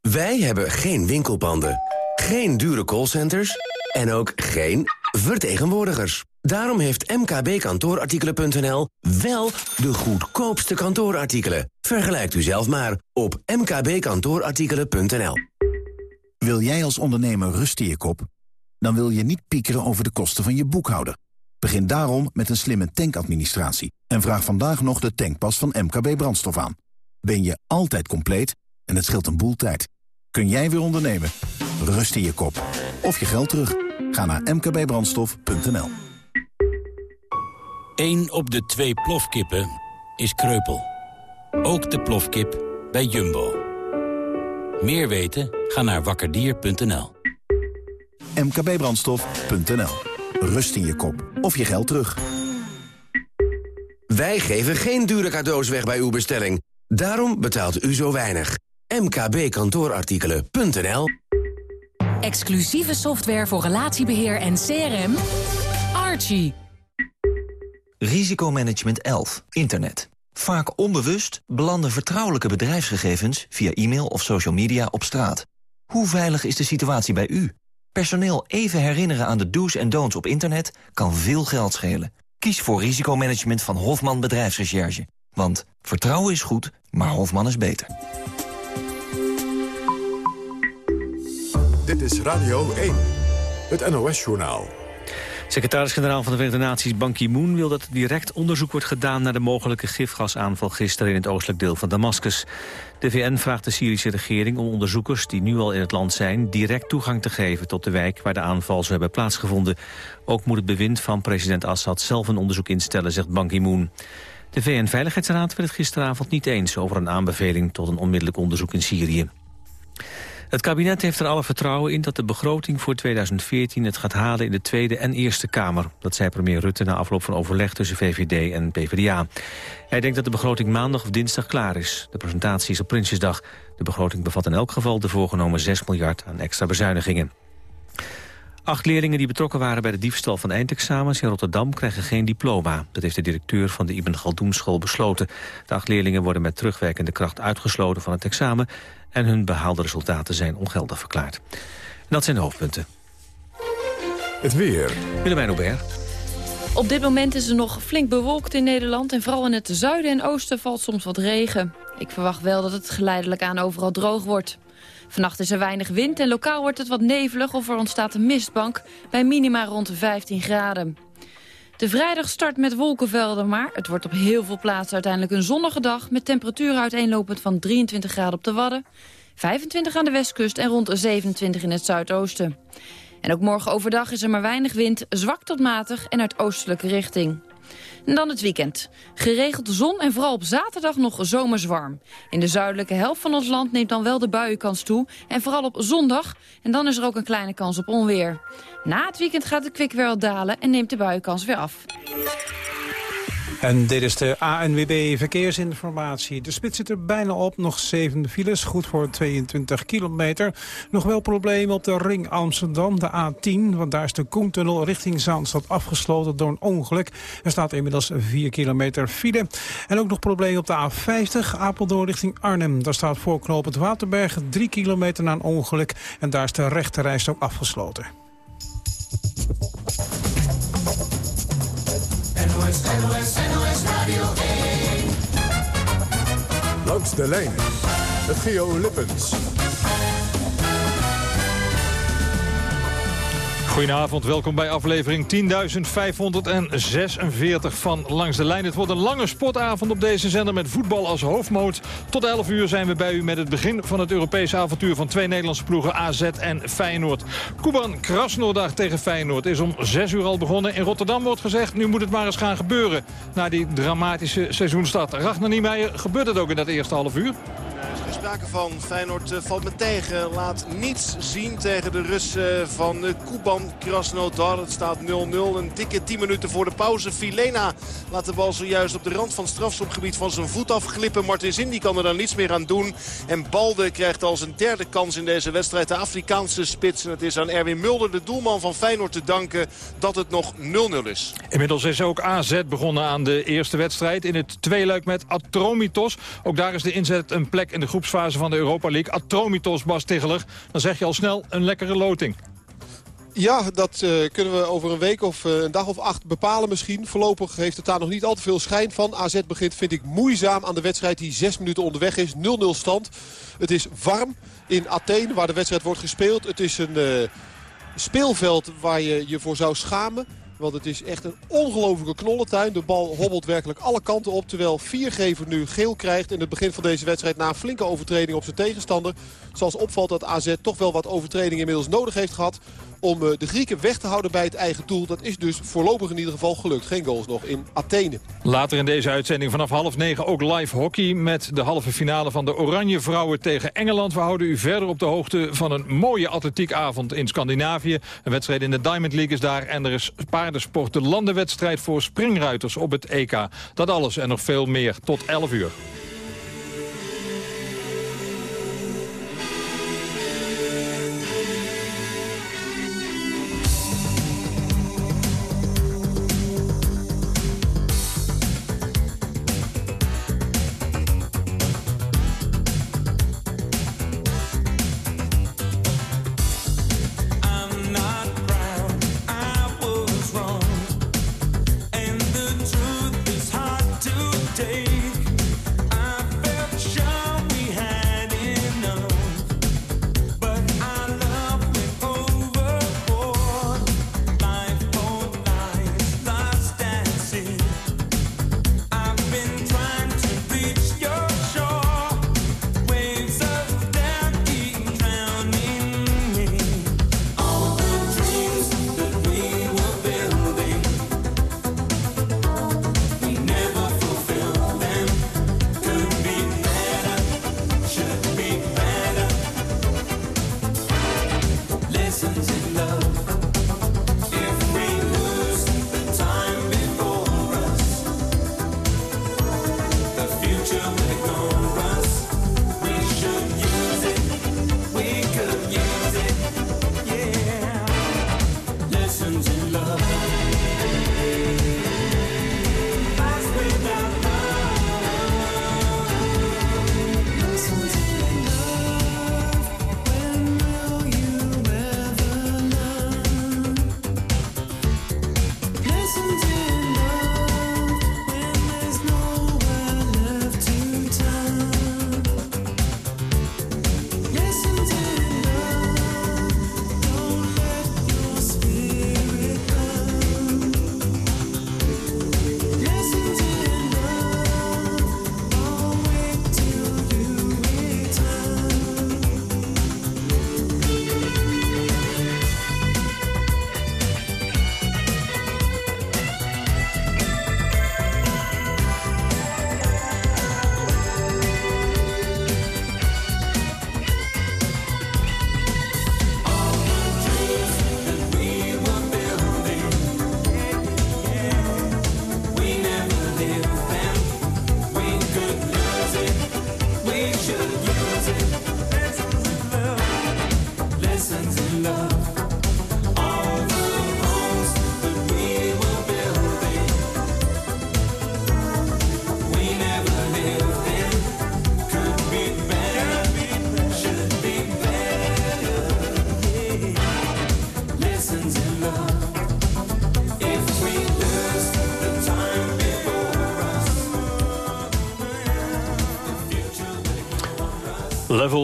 Wij hebben geen winkelpanden, geen dure callcenters en ook geen vertegenwoordigers. Daarom heeft mkbkantoorartikelen.nl wel de goedkoopste kantoorartikelen. Vergelijkt u zelf maar op mkbkantoorartikelen.nl. Wil jij als ondernemer rust in je kop? Dan wil je niet piekeren over de kosten van je boekhouder. Begin daarom met een slimme tankadministratie. En vraag vandaag nog de tankpas van MKB Brandstof aan. Ben je altijd compleet en het scheelt een boel tijd. Kun jij weer ondernemen? Rust in je kop. Of je geld terug. Ga naar mkbbrandstof.nl. Eén op de twee plofkippen is kreupel. Ook de plofkip bij Jumbo. Meer weten? Ga naar wakkerdier.nl. mkbbrandstof.nl. Rust in je kop. Of je geld terug. Wij geven geen dure cadeaus weg bij uw bestelling. Daarom betaalt u zo weinig. mkbkantoorartikelen.nl Exclusieve software voor relatiebeheer en CRM. Archie. Risicomanagement 11. Internet. Vaak onbewust belanden vertrouwelijke bedrijfsgegevens... via e-mail of social media op straat. Hoe veilig is de situatie bij u? Personeel even herinneren aan de do's en don'ts op internet... kan veel geld schelen. Kies voor risicomanagement van Hofman Bedrijfsrecherche. Want vertrouwen is goed, maar Hofman is beter. Dit is Radio 1, het NOS-journaal. Secretaris-generaal van de Verenigde Naties Ban Ki-moon wil dat direct onderzoek wordt gedaan naar de mogelijke gifgasaanval gisteren in het oostelijk deel van Damascus. De VN vraagt de Syrische regering om onderzoekers die nu al in het land zijn direct toegang te geven tot de wijk waar de aanval zou hebben plaatsgevonden. Ook moet het bewind van president Assad zelf een onderzoek instellen, zegt Ban Ki-moon. De VN-veiligheidsraad werd het gisteravond niet eens over een aanbeveling tot een onmiddellijk onderzoek in Syrië. Het kabinet heeft er alle vertrouwen in dat de begroting voor 2014 het gaat halen in de Tweede en Eerste Kamer. Dat zei premier Rutte na afloop van overleg tussen VVD en PvdA. Hij denkt dat de begroting maandag of dinsdag klaar is. De presentatie is op Prinsjesdag. De begroting bevat in elk geval de voorgenomen 6 miljard aan extra bezuinigingen. Acht leerlingen die betrokken waren bij de diefstal van eindexamens in Rotterdam krijgen geen diploma. Dat heeft de directeur van de Ibn Galdoen school besloten. De acht leerlingen worden met terugwerkende kracht uitgesloten van het examen en hun behaalde resultaten zijn ongeldig verklaard. En dat zijn de hoofdpunten. Het weer. Willemijn Aubert. Op dit moment is er nog flink bewolkt in Nederland... en vooral in het zuiden en oosten valt soms wat regen. Ik verwacht wel dat het geleidelijk aan overal droog wordt. Vannacht is er weinig wind en lokaal wordt het wat nevelig... of er ontstaat een mistbank bij minima rond de 15 graden. De vrijdag start met wolkenvelden, maar het wordt op heel veel plaatsen uiteindelijk een zonnige dag... met temperaturen uiteenlopend van 23 graden op de Wadden... 25 aan de westkust en rond 27 in het zuidoosten. En ook morgen overdag is er maar weinig wind, zwak tot matig en uit oostelijke richting. En dan het weekend. Geregeld zon en vooral op zaterdag nog zomers warm. In de zuidelijke helft van ons land neemt dan wel de buienkans toe. En vooral op zondag. En dan is er ook een kleine kans op onweer. Na het weekend gaat de kwik weer dalen en neemt de buienkans weer af. En dit is de ANWB Verkeersinformatie. De spits zit er bijna op, nog 7 files, goed voor 22 kilometer. Nog wel problemen op de ring Amsterdam, de A10... want daar is de Koentunnel richting Zaanstad afgesloten door een ongeluk. Er staat inmiddels 4 kilometer file. En ook nog problemen op de A50, Apeldoorn richting Arnhem. Daar staat voor het Waterberg 3 kilometer na een ongeluk... en daar is de rechterreis ook afgesloten. NOS, Radio 1. Langs de lijn met Geo Lippens. Goedenavond, welkom bij aflevering 10.546 van Langs de Lijn. Het wordt een lange sportavond op deze zender met voetbal als hoofdmoot. Tot 11 uur zijn we bij u met het begin van het Europese avontuur van twee Nederlandse ploegen AZ en Feyenoord. Kuban Krasnodar tegen Feyenoord is om 6 uur al begonnen. In Rotterdam wordt gezegd, nu moet het maar eens gaan gebeuren. Na die dramatische seizoenstart. Ragnar Niemeyer, gebeurt het ook in dat eerste half uur? Er sprake van. Feyenoord eh, valt me tegen. Laat niets zien tegen de Russen van eh, Kuban Krasnodar. Het staat 0-0. Een dikke 10 minuten voor de pauze. Filena laat de bal zojuist op de rand van het strafschopgebied van zijn voet afglippen. Martin Zin kan er dan niets meer aan doen. En Balde krijgt als een derde kans in deze wedstrijd de Afrikaanse spits. En het is aan Erwin Mulder, de doelman van Feyenoord, te danken dat het nog 0-0 is. Inmiddels is ook AZ begonnen aan de eerste wedstrijd. In het tweeluik met Atromitos. Ook daar is de inzet een plek in de groepsfase van de Europa League. Atromitos, Bas. Dan zeg je al snel een lekkere loting. Ja, dat uh, kunnen we over een week of uh, een dag of acht bepalen misschien. Voorlopig heeft het daar nog niet al te veel schijn van. AZ begint, vind ik, moeizaam aan de wedstrijd die zes minuten onderweg is. 0-0 stand. Het is warm in Athene, waar de wedstrijd wordt gespeeld. Het is een uh, speelveld waar je je voor zou schamen. Want het is echt een ongelofelijke knollentuin. De bal hobbelt werkelijk alle kanten op. Terwijl Viergever nu geel krijgt in het begin van deze wedstrijd... na een flinke overtreding op zijn tegenstander. Zoals opvalt dat AZ toch wel wat overtreding inmiddels nodig heeft gehad om eh, de Grieken weg te houden bij het eigen doel. Dat is dus voorlopig in ieder geval gelukt. Geen goals nog in Athene. Later in deze uitzending vanaf half negen ook live hockey... met de halve finale van de Oranje Vrouwen tegen Engeland. We houden u verder op de hoogte van een mooie atletiekavond in Scandinavië. Een wedstrijd in de Diamond League is daar. En er is paardensport de landenwedstrijd voor springruiters op het EK. Dat alles en nog veel meer tot 11 uur.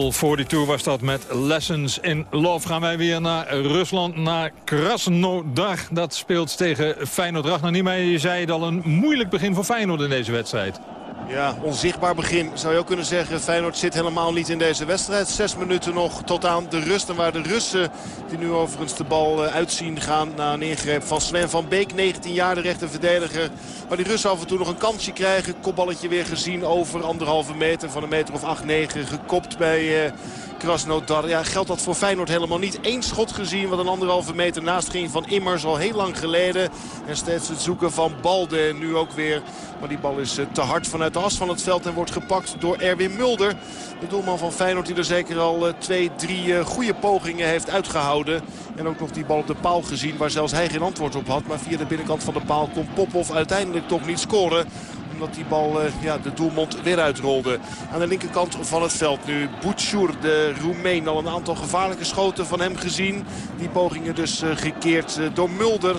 Level 42 was dat met Lessons in Love. Gaan wij weer naar Rusland, naar Krasnodar. Dat speelt tegen Feyenoord. Ragnar Niemeyer, je zei het al, een moeilijk begin voor Feyenoord in deze wedstrijd. Ja, onzichtbaar begin zou je ook kunnen zeggen. Feyenoord zit helemaal niet in deze wedstrijd. Zes minuten nog tot aan de rust. En waar de Russen, die nu overigens de bal eh, uitzien gaan... na een ingreep van Sven van Beek, 19 jaar, de rechterverdediger. Waar die Russen af en toe nog een kansje krijgen. Kopballetje weer gezien over anderhalve meter. Van een meter of 8-9 gekopt bij... Uh, Krasnodar. Ja, geldt dat voor Feyenoord helemaal niet. Eén schot gezien wat een anderhalve meter naast ging van Immers al heel lang geleden. En steeds het zoeken van Balde. Nu ook weer. Maar die bal is eh, te hard vanuit de as van het veld en wordt gepakt door Erwin Mulder. De doelman van Feyenoord die er zeker al eh, twee, drie eh, goede pogingen heeft uitgehouden. En ook nog die bal op de paal gezien waar zelfs hij geen antwoord op had. Maar via de binnenkant van de paal kon Popov uiteindelijk toch niet scoren Omdat die bal ja, de doelmond weer uitrolde. Aan de linkerkant van het veld nu Butchur, de Roemeen. Al een aantal gevaarlijke schoten van hem gezien. Die pogingen dus gekeerd door Mulder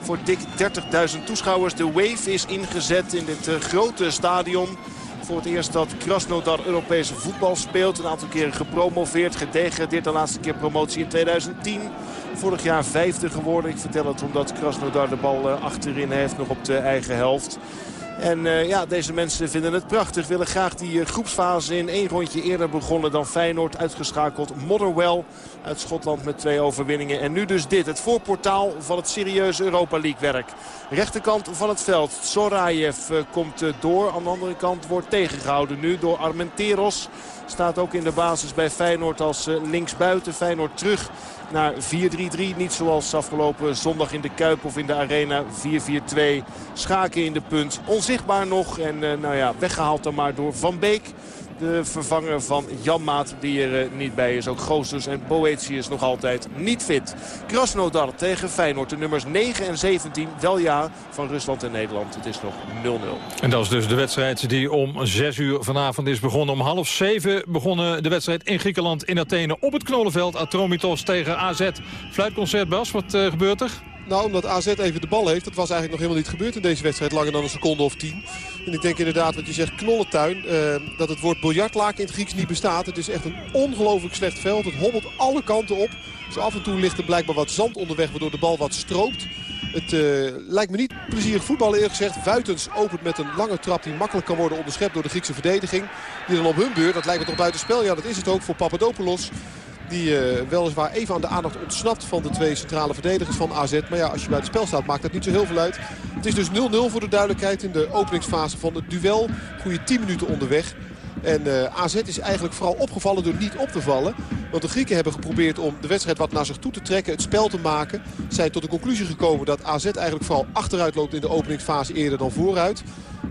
voor dik 30.000 toeschouwers. De Wave is ingezet in dit grote stadion voor het eerst dat Krasnodar Europese voetbal speelt. Een aantal keren gepromoveerd, gedegradeerd. De laatste keer promotie in 2010. Vorig jaar vijfde geworden. Ik vertel het omdat Krasnodar de bal eh, achterin heeft, nog op de eigen helft. En uh, ja, deze mensen vinden het prachtig. Willen graag die uh, groepsfase in één rondje eerder begonnen dan Feyenoord. Uitgeschakeld Motherwell uit Schotland met twee overwinningen. En nu dus dit, het voorportaal van het serieuze Europa League werk. Rechterkant van het veld. Sorayev uh, komt door. Aan de andere kant wordt tegengehouden nu door Armenteros. Staat ook in de basis bij Feyenoord als linksbuiten. Feyenoord terug naar 4-3-3. Niet zoals afgelopen zondag in de Kuip of in de Arena 4-4-2. Schaken in de punt. Onzichtbaar nog en uh, nou ja, weggehaald dan maar door Van Beek. De vervanger van Jan Maat die er uh, niet bij is. Ook Goossens en Boetius nog altijd niet fit. Krasnodar tegen Feyenoord. De nummers 9 en 17. Wel ja van Rusland en Nederland. Het is nog 0-0. En dat is dus de wedstrijd die om 6 uur vanavond is begonnen. Om half 7 begonnen de wedstrijd in Griekenland in Athene. Op het knollenveld Atromitos tegen AZ. Fluitconcert Bas, wat uh, gebeurt er? Nou, omdat AZ even de bal heeft. Dat was eigenlijk nog helemaal niet gebeurd in deze wedstrijd. Langer dan een seconde of tien. En ik denk inderdaad wat je zegt, knollentuin. Uh, dat het woord biljartlaak in het Grieks niet bestaat. Het is echt een ongelooflijk slecht veld. Het hobbelt alle kanten op. Dus af en toe ligt er blijkbaar wat zand onderweg. Waardoor de bal wat stroopt. Het uh, lijkt me niet plezierig voetballen eerlijk gezegd. Vuitens opent met een lange trap die makkelijk kan worden onderschept door de Griekse verdediging. Die dan op hun beurt, dat lijkt me toch buitenspel. Ja, dat is het ook voor Papadopoulos. Die uh, weliswaar even aan de aandacht ontsnapt van de twee centrale verdedigers van AZ. Maar ja, als je bij het spel staat maakt dat niet zo heel veel uit. Het is dus 0-0 voor de duidelijkheid in de openingsfase van het duel. Goede 10 minuten onderweg. En uh, AZ is eigenlijk vooral opgevallen door niet op te vallen. Want de Grieken hebben geprobeerd om de wedstrijd wat naar zich toe te trekken. Het spel te maken. Zijn tot de conclusie gekomen dat AZ eigenlijk vooral achteruit loopt in de openingsfase eerder dan vooruit.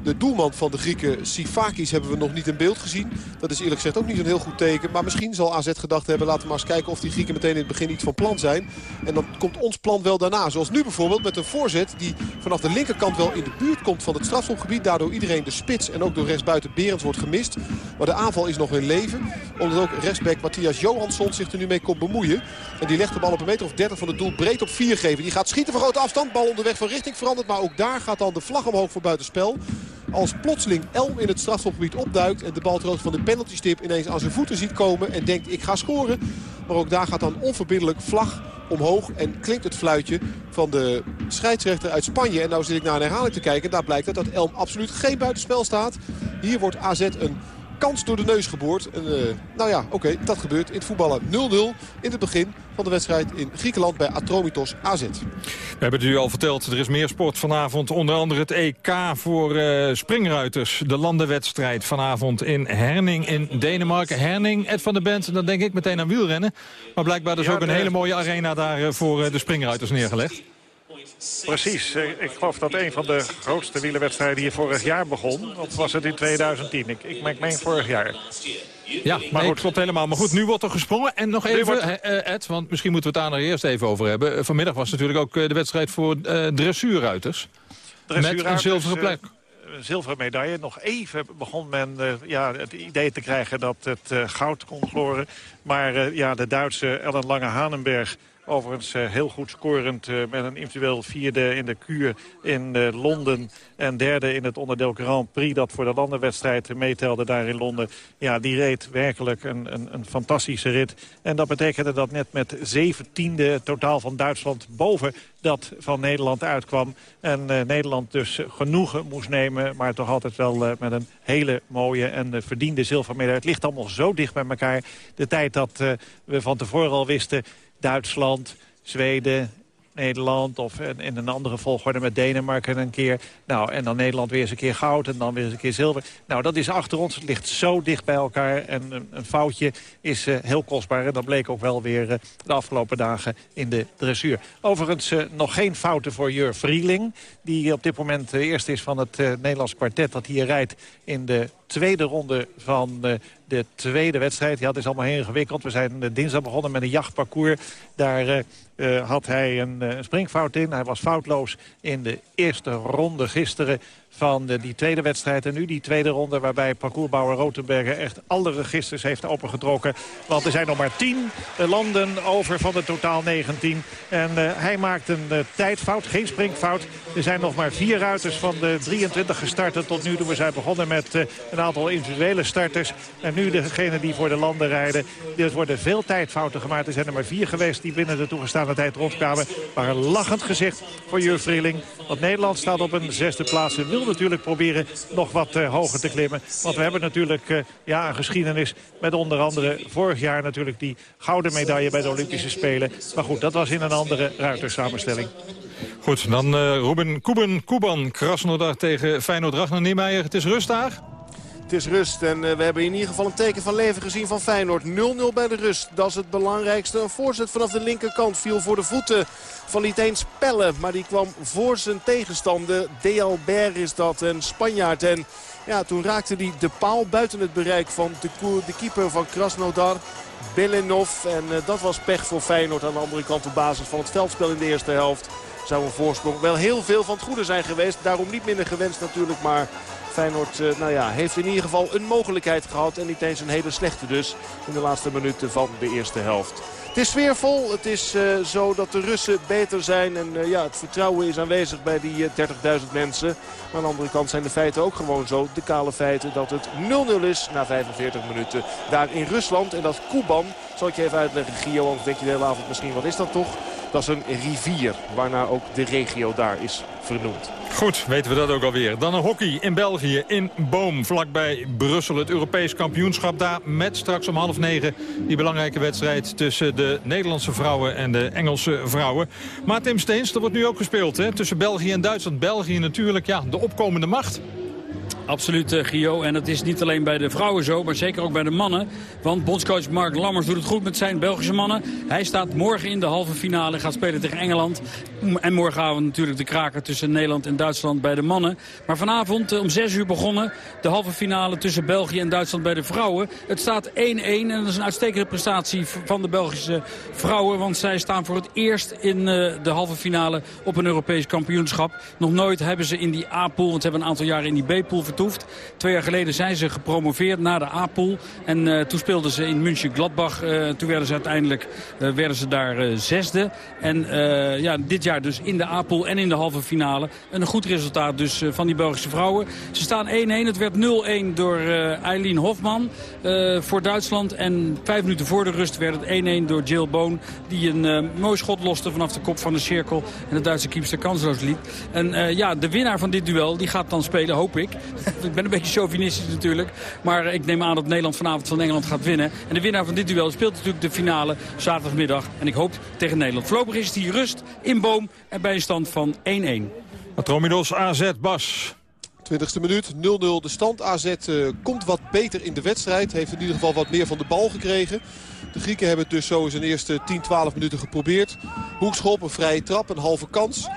De doelman van de Grieken, Sifakis, hebben we nog niet in beeld gezien. Dat is eerlijk gezegd ook niet zo'n heel goed teken. Maar misschien zal AZ gedacht hebben, laten we maar eens kijken of die Grieken meteen in het begin iets van plan zijn. En dan komt ons plan wel daarna. Zoals nu bijvoorbeeld met een voorzet die vanaf de linkerkant wel in de buurt komt van het strafschopgebied. Daardoor iedereen de spits en ook door rechtsbuiten Berends wordt gemist. Maar de aanval is nog in leven. Omdat ook rechtsback Matthias Johansson zich er nu mee komt bemoeien. En die legt de bal op een meter of 30 van het doel breed op 4 geven. Die gaat schieten van grote afstand. Bal onderweg van richting veranderd. Maar ook daar gaat dan de vlag omhoog voor buitenspel. Als plotseling Elm in het strafschopgebied opduikt en de bal ter van de penaltystip ineens aan zijn voeten ziet komen en denkt ik ga scoren. Maar ook daar gaat dan onverbiddelijk vlag omhoog en klinkt het fluitje van de scheidsrechter uit Spanje. En nou zit ik naar een herhaling te kijken. Daar blijkt dat dat Elm absoluut geen buitenspel staat. Hier wordt AZ een kans door de neus geboord. En, uh, nou ja, oké, okay, dat gebeurt in het voetballen 0-0 in het begin van de wedstrijd in Griekenland bij Atromitos AZ. We hebben het u al verteld, er is meer sport vanavond. Onder andere het EK voor uh, springruiters. De landenwedstrijd vanavond in Herning in Denemarken. Herning, Ed van der Bent, dan denk ik meteen aan wielrennen. Maar blijkbaar is ja, ook een hele mooie arena daar uh, voor uh, de springruiters neergelegd. Precies. Ik geloof dat een van de grootste wielerwedstrijden hier vorig jaar begon. Of was het in 2010? Ik, ik meen vorig jaar. Ja, maar goed. klopt helemaal. Maar goed, nu wordt er gesprongen. En nog even, wordt... Ed, want misschien moeten we het daar nog eerst even over hebben. Vanmiddag was natuurlijk ook de wedstrijd voor uh, dressuurruiters. Met een zilveren plek. Een zilveren medaille. Nog even begon men uh, ja, het idee te krijgen dat het uh, goud kon gloren. Maar ja, de Duitse Ellen Lange-Hanenberg Overigens uh, heel goed scorend uh, met een individueel vierde in de kuur in uh, Londen. En derde in het onderdeel Grand Prix dat voor de landenwedstrijd meetelde daar in Londen. Ja, die reed werkelijk een, een, een fantastische rit. En dat betekende dat net met zeventiende totaal van Duitsland boven dat van Nederland uitkwam. En Nederland dus genoegen moest nemen, maar toch altijd wel met een hele mooie en verdiende zilvermedaille. Het ligt allemaal zo dicht bij elkaar. De tijd dat we van tevoren al wisten Duitsland, Zweden, Nederland of in een andere volgorde met Denemarken een keer. Nou, en dan Nederland weer eens een keer goud en dan weer eens een keer zilver. Nou, dat is achter ons. Het ligt zo dicht bij elkaar en een, een foutje is uh, heel kostbaar. En dat bleek ook wel weer uh, de afgelopen dagen in de dressuur. Overigens uh, nog geen fouten voor Jur Vrieling. Die op dit moment de eerste is van het Nederlands kwartet dat hier rijdt in de tweede ronde van de tweede wedstrijd. Ja, het is allemaal heel ingewikkeld. We zijn dinsdag begonnen met een jachtparcours. Daar had hij een, een springfout in. Hij was foutloos in de eerste ronde gisteren van de, die tweede wedstrijd. En nu die tweede ronde waarbij parcoursbouwer Rotenberger echt alle registers heeft opengetrokken. Want er zijn nog maar 10 landen over van de totaal 19. En uh, hij maakt een tijdfout, geen springfout. Er zijn nog maar vier ruiters van de 23 gestarten. Tot nu toe we zijn begonnen met een aantal individuele starters. En nu degene die voor de landen rijden. Er worden veel tijdfouten gemaakt. Er zijn er maar vier geweest die binnen de toegestane tijd rondkwamen. Maar een lachend gezicht voor Jur Vrieling. Want Nederland staat op een zesde plaats. Natuurlijk proberen nog wat uh, hoger te klimmen. Want we hebben natuurlijk uh, ja, een geschiedenis met onder andere vorig jaar natuurlijk die gouden medaille bij de Olympische Spelen. Maar goed, dat was in een andere ruitersamenstelling. Goed, dan uh, Ruben Kuban, Kuban, Krasnodar tegen Feyenoord Ragnar Niemeyer. Het is rust daar. Het is rust en uh, we hebben in ieder geval een teken van leven gezien van Feyenoord. 0-0 bij de rust, dat is het belangrijkste. Een voorzet vanaf de linkerkant viel voor de voeten van niet eens Pelle. Maar die kwam voor zijn tegenstander. Dealbert is dat, een Spanjaard. En ja, toen raakte hij de paal buiten het bereik van de, de keeper van Krasnodar. Belenov. En uh, dat was pech voor Feyenoord aan de andere kant op basis van het veldspel in de eerste helft. Zou een voorsprong wel heel veel van het goede zijn geweest. Daarom niet minder gewenst natuurlijk, maar Feyenoord uh, nou ja, heeft in ieder geval een mogelijkheid gehad. En niet eens een hele slechte dus in de laatste minuten van de eerste helft. Het is sfeervol. Het is uh, zo dat de Russen beter zijn. En uh, ja, het vertrouwen is aanwezig bij die uh, 30.000 mensen. Maar aan de andere kant zijn de feiten ook gewoon zo. De kale feiten dat het 0-0 is na 45 minuten daar in Rusland. En dat Kuban, zal ik je even uitleggen Gio, want denk je de hele avond misschien wat is dat toch? Dat is een rivier waarna ook de regio daar is vernoemd. Goed, weten we dat ook alweer. Dan een hockey in België, in Boom, vlakbij Brussel. Het Europees kampioenschap daar met straks om half negen... die belangrijke wedstrijd tussen de Nederlandse vrouwen en de Engelse vrouwen. Maar Tim Steens, er wordt nu ook gespeeld hè, tussen België en Duitsland. België natuurlijk, ja, de opkomende macht. Absoluut, uh, Gio. En dat is niet alleen bij de vrouwen zo, maar zeker ook bij de mannen. Want bondscoach Mark Lammers doet het goed met zijn Belgische mannen. Hij staat morgen in de halve finale, gaat spelen tegen Engeland. En morgenavond natuurlijk de kraker tussen Nederland en Duitsland bij de mannen. Maar vanavond uh, om 6 uur begonnen de halve finale tussen België en Duitsland bij de vrouwen. Het staat 1-1 en dat is een uitstekende prestatie van de Belgische vrouwen. Want zij staan voor het eerst in uh, de halve finale op een Europees kampioenschap. Nog nooit hebben ze in die A-pool, want ze hebben een aantal jaren in die B-pool Twee jaar geleden zijn ze gepromoveerd naar de A-pool. En uh, toen speelden ze in München-Gladbach. Uh, toen werden ze uiteindelijk uh, werden ze daar zesde. En ja, dit jaar dus in de A-pool en in de halve finale. Een goed resultaat dus van die Belgische vrouwen. Ze staan 1-1. Het werd 0-1 door Eileen Hofman voor Duitsland. En vijf minuten voor de rust werd het 1-1 door Jill Boon. Die een mooi schot loste vanaf de kop van de cirkel. En de Duitse keepster kansloos liet. En ja, de winnaar van dit duel die gaat dan spelen, hoop ik. ik ben een beetje chauvinistisch natuurlijk. Maar ik neem aan dat Nederland vanavond van Engeland gaat winnen. En de winnaar van dit duel speelt natuurlijk de finale zaterdagmiddag. En ik hoop tegen Nederland. Voorlopig is het hier rust in Boom en bij een stand van 1-1. Atromidos AZ Bas. 20e minuut, 0-0 de stand. AZ uh, komt wat beter in de wedstrijd. Heeft in ieder geval wat meer van de bal gekregen. De Grieken hebben het dus zo in zijn eerste 10, 12 minuten geprobeerd. Hoekschop, een vrije trap, een halve kans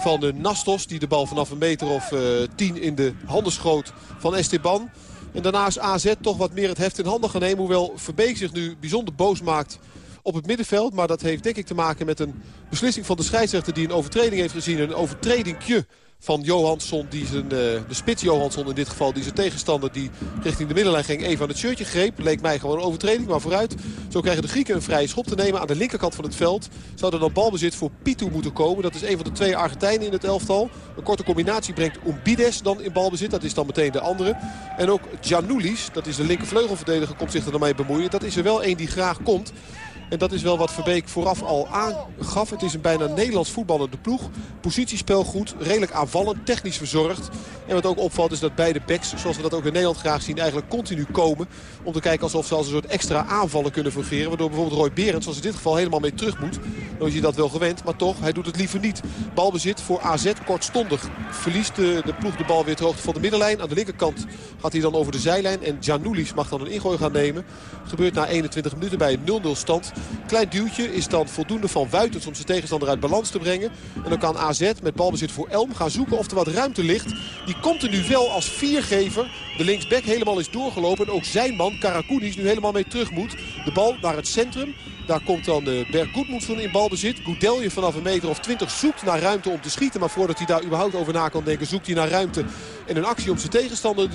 van de Nastos. Die de bal vanaf een meter of uh, 10 in de handen schoot van Esteban. En daarna is AZ toch wat meer het heft in handen gaan nemen. Hoewel Verbeek zich nu bijzonder boos maakt op het middenveld. Maar dat heeft denk ik te maken met een beslissing van de scheidsrechter die een overtreding heeft gezien. Een overtredingje van Johansson, die zijn, uh, de spits Johansson in dit geval, die zijn tegenstander die richting de middenlijn ging, even aan het shirtje greep. Leek mij gewoon een overtreding, maar vooruit. Zo krijgen de Grieken een vrije schop te nemen aan de linkerkant van het veld. Zou er dan balbezit voor Pitu moeten komen. Dat is een van de twee Argentijnen in het elftal. Een korte combinatie brengt Umbides dan in balbezit. Dat is dan meteen de andere. En ook Giannoulis, dat is de linkervleugelverdediger, komt zich er dan mee bemoeien. Dat is er wel één die graag komt. En dat is wel wat Verbeek vooraf al aangaf. Het is een bijna Nederlands voetballende ploeg. Positiespel goed, redelijk aanvallend, technisch verzorgd. En wat ook opvalt is dat beide backs, zoals we dat ook in Nederland graag zien, eigenlijk continu komen. Om te kijken alsof ze als een soort extra aanvallen kunnen fungeren. Waardoor bijvoorbeeld Roy Berends, zoals in dit geval, helemaal mee terug moet. Dan is hij dat wel gewend, maar toch, hij doet het liever niet. Balbezit voor AZ kortstondig. Verliest de, de ploeg de bal weer ter hoogte van de middenlijn. Aan de linkerkant gaat hij dan over de zijlijn. En Janoulis mag dan een ingooi gaan nemen. gebeurt na 21 minuten bij een 0-0 stand. Klein duwtje is dan voldoende van Wuitens om zijn tegenstander uit balans te brengen. En dan kan AZ met balbezit voor Elm gaan zoeken of er wat ruimte ligt. Die komt er nu wel als viergever. De linksback helemaal is doorgelopen. En ook zijn man, Karakounis, nu helemaal mee terug moet. De bal naar het centrum. Daar komt dan de Berg Goedmoedson in balbezit. Goudelje vanaf een meter of twintig zoekt naar ruimte om te schieten. Maar voordat hij daar überhaupt over na kan denken, zoekt hij naar ruimte. En een actie om zijn tegenstander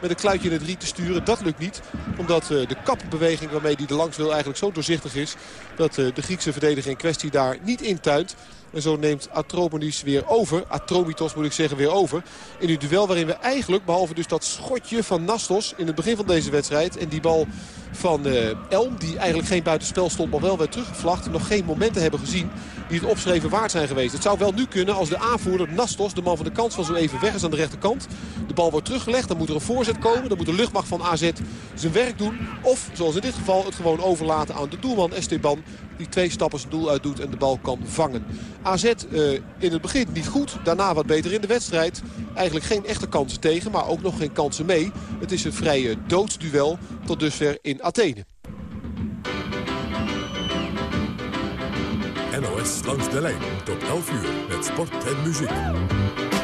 met een kluitje in het riet te sturen. Dat lukt niet. Omdat eh, de kapbeweging waarmee hij er langs wil eigenlijk zo doorzichtig is. Dat eh, de Griekse verdediger in kwestie daar niet intuint. En zo neemt Atroponis weer over. Atromitos moet ik zeggen weer over. In een duel waarin we eigenlijk, behalve dus dat schotje van Nastos in het begin van deze wedstrijd. En die bal van uh, Elm, die eigenlijk geen buitenspel stond, maar wel werd teruggevlacht. Nog geen momenten hebben gezien die het opschreven waard zijn geweest. Het zou wel nu kunnen als de aanvoerder Nastos, de man van de kans van zo even weg is aan de rechterkant. De bal wordt teruggelegd, dan moet er een voorzet komen. Dan moet de luchtmacht van AZ zijn werk doen. Of, zoals in dit geval, het gewoon overlaten aan de doelman Esteban. Die twee stappen zijn doel uitdoet en de bal kan vangen. AZ uh, in het begin niet goed, daarna wat beter in de wedstrijd. Eigenlijk geen echte kansen tegen, maar ook nog geen kansen mee. Het is een vrije doodsduel tot dusver in Athene. NOS langs de lijn tot 11 uur met sport en muziek.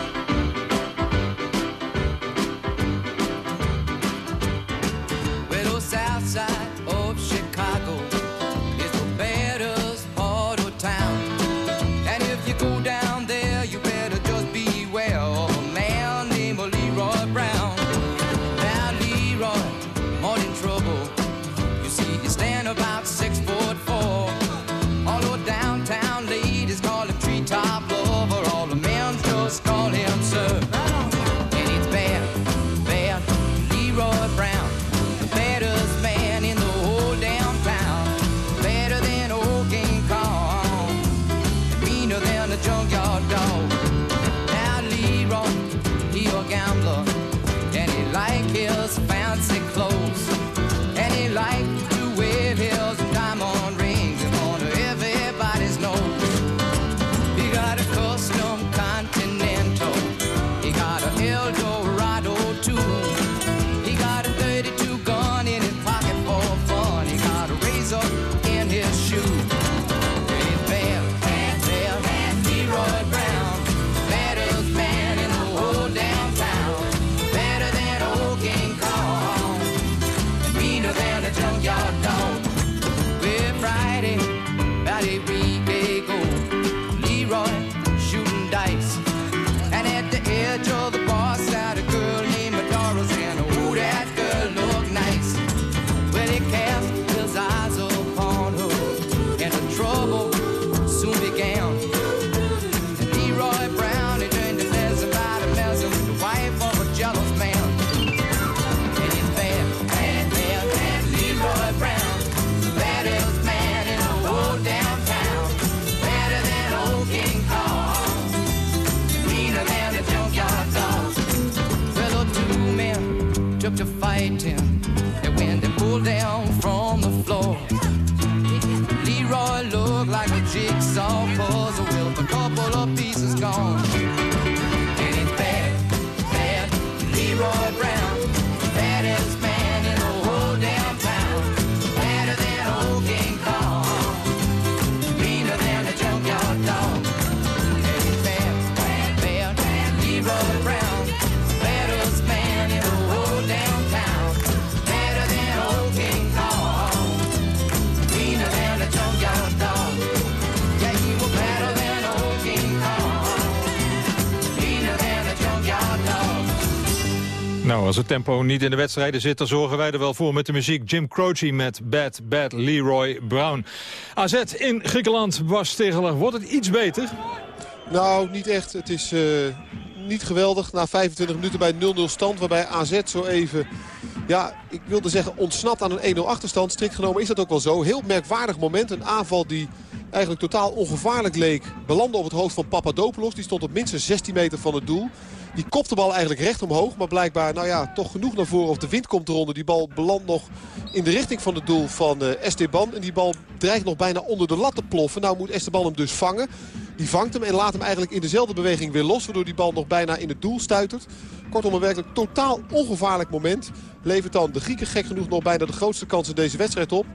to fight him. Als het tempo niet in de wedstrijden zit, dan zorgen wij er wel voor met de muziek. Jim Croce met Bad Bad Leroy Brown. AZ in Griekenland, Bas Tegeler, wordt het iets beter? Nou, niet echt. Het is eh, niet geweldig. Na 25 minuten bij 0-0 stand. Waarbij AZ zo even, ja, ik wilde zeggen ontsnapt aan een 1-0 achterstand. Strikt genomen is dat ook wel zo. Heel merkwaardig moment. Een aanval die eigenlijk totaal ongevaarlijk leek. Belandde op het hoofd van Papadopoulos. Die stond op minstens 16 meter van het doel. Die kopt de bal eigenlijk recht omhoog. Maar blijkbaar, nou ja, toch genoeg naar voren. Of de wind komt eronder. Die bal belandt nog in de richting van het doel van eh, Esteban. En die bal dreigt nog bijna onder de lat te ploffen. Nou moet Esteban hem dus vangen. Die vangt hem en laat hem eigenlijk in dezelfde beweging weer los. Waardoor die bal nog bijna in het doel stuitert. Kortom, een werkelijk totaal ongevaarlijk moment. Levert dan de Grieken gek genoeg nog bijna de grootste kans in deze wedstrijd op.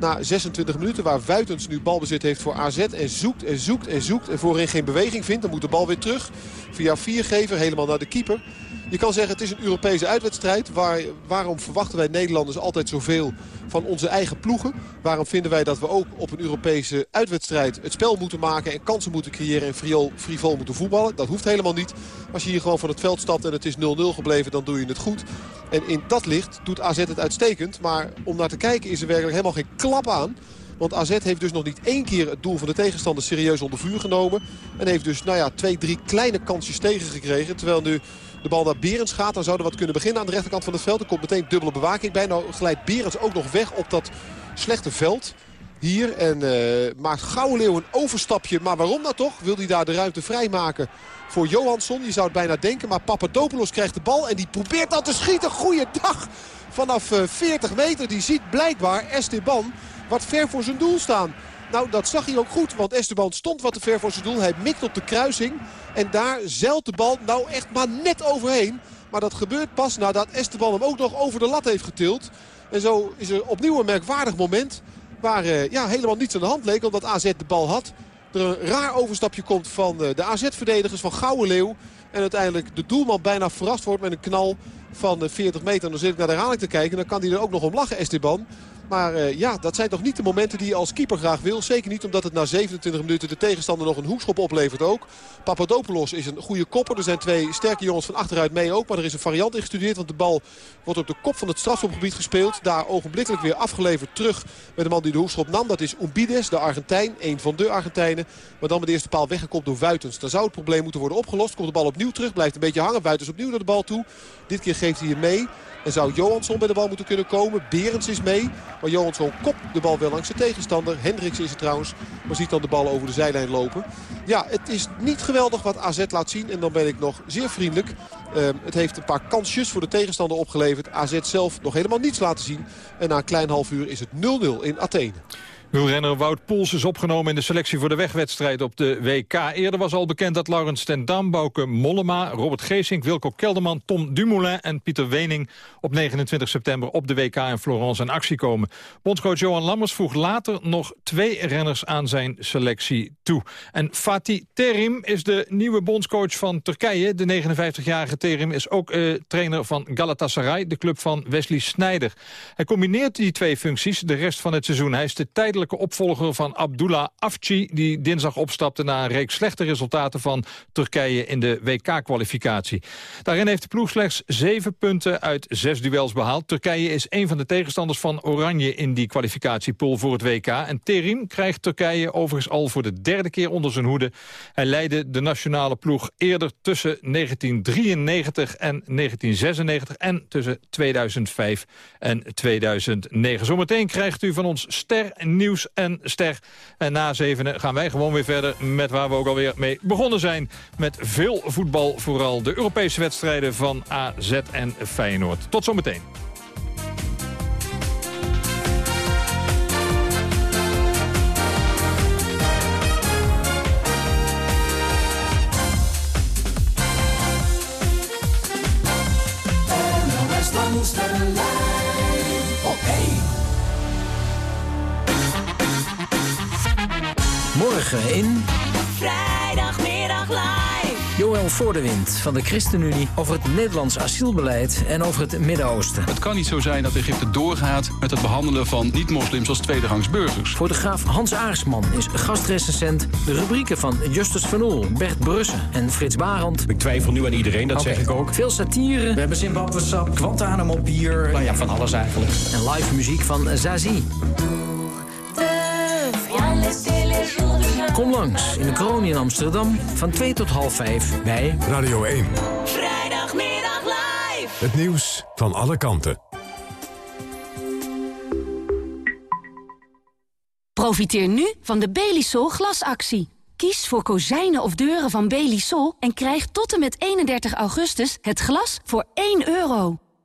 Na 26 minuten waar Wuitens nu balbezit heeft voor AZ. En zoekt en zoekt en zoekt. En voorin geen beweging vindt. Dan moet de bal weer terug. Via viergever helemaal naar de keeper. Je kan zeggen het is een Europese uitwedstrijd. Waar, waarom verwachten wij Nederlanders altijd zoveel van onze eigen ploegen? Waarom vinden wij dat we ook op een Europese uitwedstrijd het spel moeten maken... en kansen moeten creëren en frivol moeten voetballen? Dat hoeft helemaal niet. Als je hier gewoon van het veld stapt en het is 0-0 gebleven, dan doe je het goed. En in dat licht doet AZ het uitstekend. Maar om naar te kijken is er werkelijk helemaal geen klap aan. Want AZ heeft dus nog niet één keer het doel van de tegenstander serieus onder vuur genomen. En heeft dus nou ja, twee, drie kleine kansjes tegengekregen. Terwijl nu de bal naar Berends gaat. Dan zou er wat kunnen beginnen aan de rechterkant van het veld. Er komt meteen dubbele bewaking bij. Nou glijdt Berends ook nog weg op dat slechte veld. Hier en uh, maakt Gouwenleeuw een overstapje. Maar waarom nou toch? Wil hij daar de ruimte vrijmaken voor Johansson? Je zou het bijna denken. Maar Papadopoulos krijgt de bal en die probeert dan te schieten. Goeiedag! Vanaf uh, 40 meter. Die ziet blijkbaar Esteban wat ver voor zijn doel staan. Nou, dat zag hij ook goed, want Esteban stond wat te ver voor zijn doel. Hij mikt op de kruising en daar zeilt de bal nou echt maar net overheen. Maar dat gebeurt pas nadat Esteban hem ook nog over de lat heeft getild. En zo is er opnieuw een merkwaardig moment waar uh, ja, helemaal niets aan de hand leek. Omdat AZ de bal had. Er een raar overstapje komt van uh, de AZ-verdedigers van Gouwenleeuw. En uiteindelijk de doelman bijna verrast wordt met een knal van uh, 40 meter. En dan zit ik naar de herhaling te kijken. Dan kan hij er ook nog om lachen, Esteban. Maar uh, ja, dat zijn toch niet de momenten die je als keeper graag wil. Zeker niet omdat het na 27 minuten de tegenstander nog een hoekschop oplevert ook. Papadopoulos is een goede kopper. Er zijn twee sterke jongens van achteruit mee ook. Maar er is een variant ingestudeerd. Want de bal wordt op de kop van het strafschopgebied gespeeld. Daar ogenblikkelijk weer afgeleverd terug met de man die de hoekschop nam. Dat is Umbides, de Argentijn. Een van de Argentijnen. Maar dan met de eerste paal weggekopt door Wuitens. Dan zou het probleem moeten worden opgelost. Komt de bal opnieuw terug. Blijft een beetje hangen. Wuitens opnieuw naar de bal toe. Dit keer geeft hij hem mee. En zou Johansson bij de bal moeten kunnen komen. Berends is mee. Maar Johansson kopt de bal wel langs de tegenstander. Hendricks is het trouwens. Maar ziet dan de bal over de zijlijn lopen. Ja, het is niet geweldig wat AZ laat zien. En dan ben ik nog zeer vriendelijk. Uh, het heeft een paar kansjes voor de tegenstander opgeleverd. AZ zelf nog helemaal niets laten zien. En na een klein half uur is het 0-0 in Athene. Wielrenner Wout Poels is opgenomen in de selectie voor de wegwedstrijd op de WK. Eerder was al bekend dat Laurens ten Dam, Bouke Mollema, Robert Geesink, Wilco Kelderman, Tom Dumoulin en Pieter Wening op 29 september op de WK in Florence in actie komen. Bondscoach Johan Lammers vroeg later nog twee renners aan zijn selectie toe. En Fatih Terim is de nieuwe bondscoach van Turkije. De 59-jarige Terim is ook uh, trainer van Galatasaray, de club van Wesley Sneijder. Hij combineert die twee functies de rest van het seizoen. Hij is de opvolger van Abdullah Afci... die dinsdag opstapte na een reeks slechte resultaten van Turkije in de WK-kwalificatie. Daarin heeft de ploeg slechts zeven punten uit zes duels behaald. Turkije is een van de tegenstanders van Oranje in die kwalificatiepool voor het WK. En Terim krijgt Turkije overigens al voor de derde keer onder zijn hoede. Hij leidde de nationale ploeg eerder tussen 1993 en 1996... en tussen 2005 en 2009. Zometeen krijgt u van ons ster nieuws en ster. En na zevenen gaan wij gewoon weer verder met waar we ook alweer mee begonnen zijn. Met veel voetbal, vooral de Europese wedstrijden van AZ en Feyenoord. Tot zometeen. Morgen in... Vrijdagmiddag live. Joël Voordewind van de ChristenUnie over het Nederlands asielbeleid en over het Midden-Oosten. Het kan niet zo zijn dat Egypte doorgaat met het behandelen van niet-moslims als tweederangs burgers. Fotograaf Hans Aarsman is gastrecensent. De rubrieken van Justus van Oel, Bert Brussen en Frits Barend. Ik twijfel nu aan iedereen, dat zeg ik ook. Veel satire. We hebben Zimbabwe-sap, Guantanamo bier. Nou ja, van alles eigenlijk. En live muziek van Zazie. Kom langs in de kroon in Amsterdam van 2 tot half 5 bij Radio 1. Vrijdagmiddag live. Het nieuws van alle kanten. Profiteer nu van de Belisol glasactie. Kies voor kozijnen of deuren van Belisol en krijg tot en met 31 augustus het glas voor 1 euro.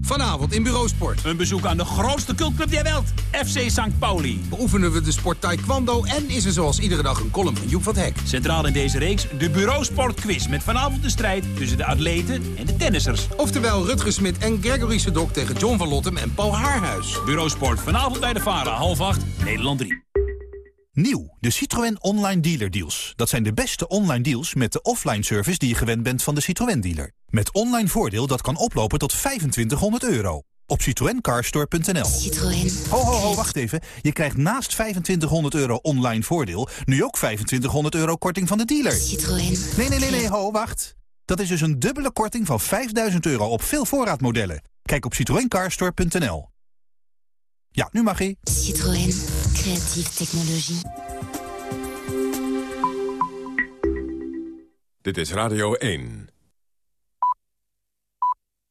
Vanavond in Bureausport. Een bezoek aan de grootste cultclub der wereld, FC St. Pauli. Beoefenen we de sport taekwondo en is er zoals iedere dag een column van Joep van Hek. Centraal in deze reeks de Bureausport quiz met vanavond de strijd tussen de atleten en de tennissers. Oftewel Rutger Smit en Gregory Sedok tegen John van Lottem en Paul Haarhuis. Bureausport vanavond bij de Vara, half acht, Nederland 3. Nieuw, de Citroën Online Dealer Deals. Dat zijn de beste online deals met de offline service die je gewend bent van de Citroën dealer. Met online voordeel dat kan oplopen tot 2500 euro. Op citroencarstore.nl. Citroën. Ho, ho, ho, wacht even. Je krijgt naast 2500 euro online voordeel... nu ook 2500 euro korting van de dealer. Citroën. Nee, nee, nee, nee, ho, wacht. Dat is dus een dubbele korting van 5000 euro op veel voorraadmodellen. Kijk op citroencarstore.nl. Ja, nu mag ie. Citroën. Creatieve technologie. Dit is Radio 1.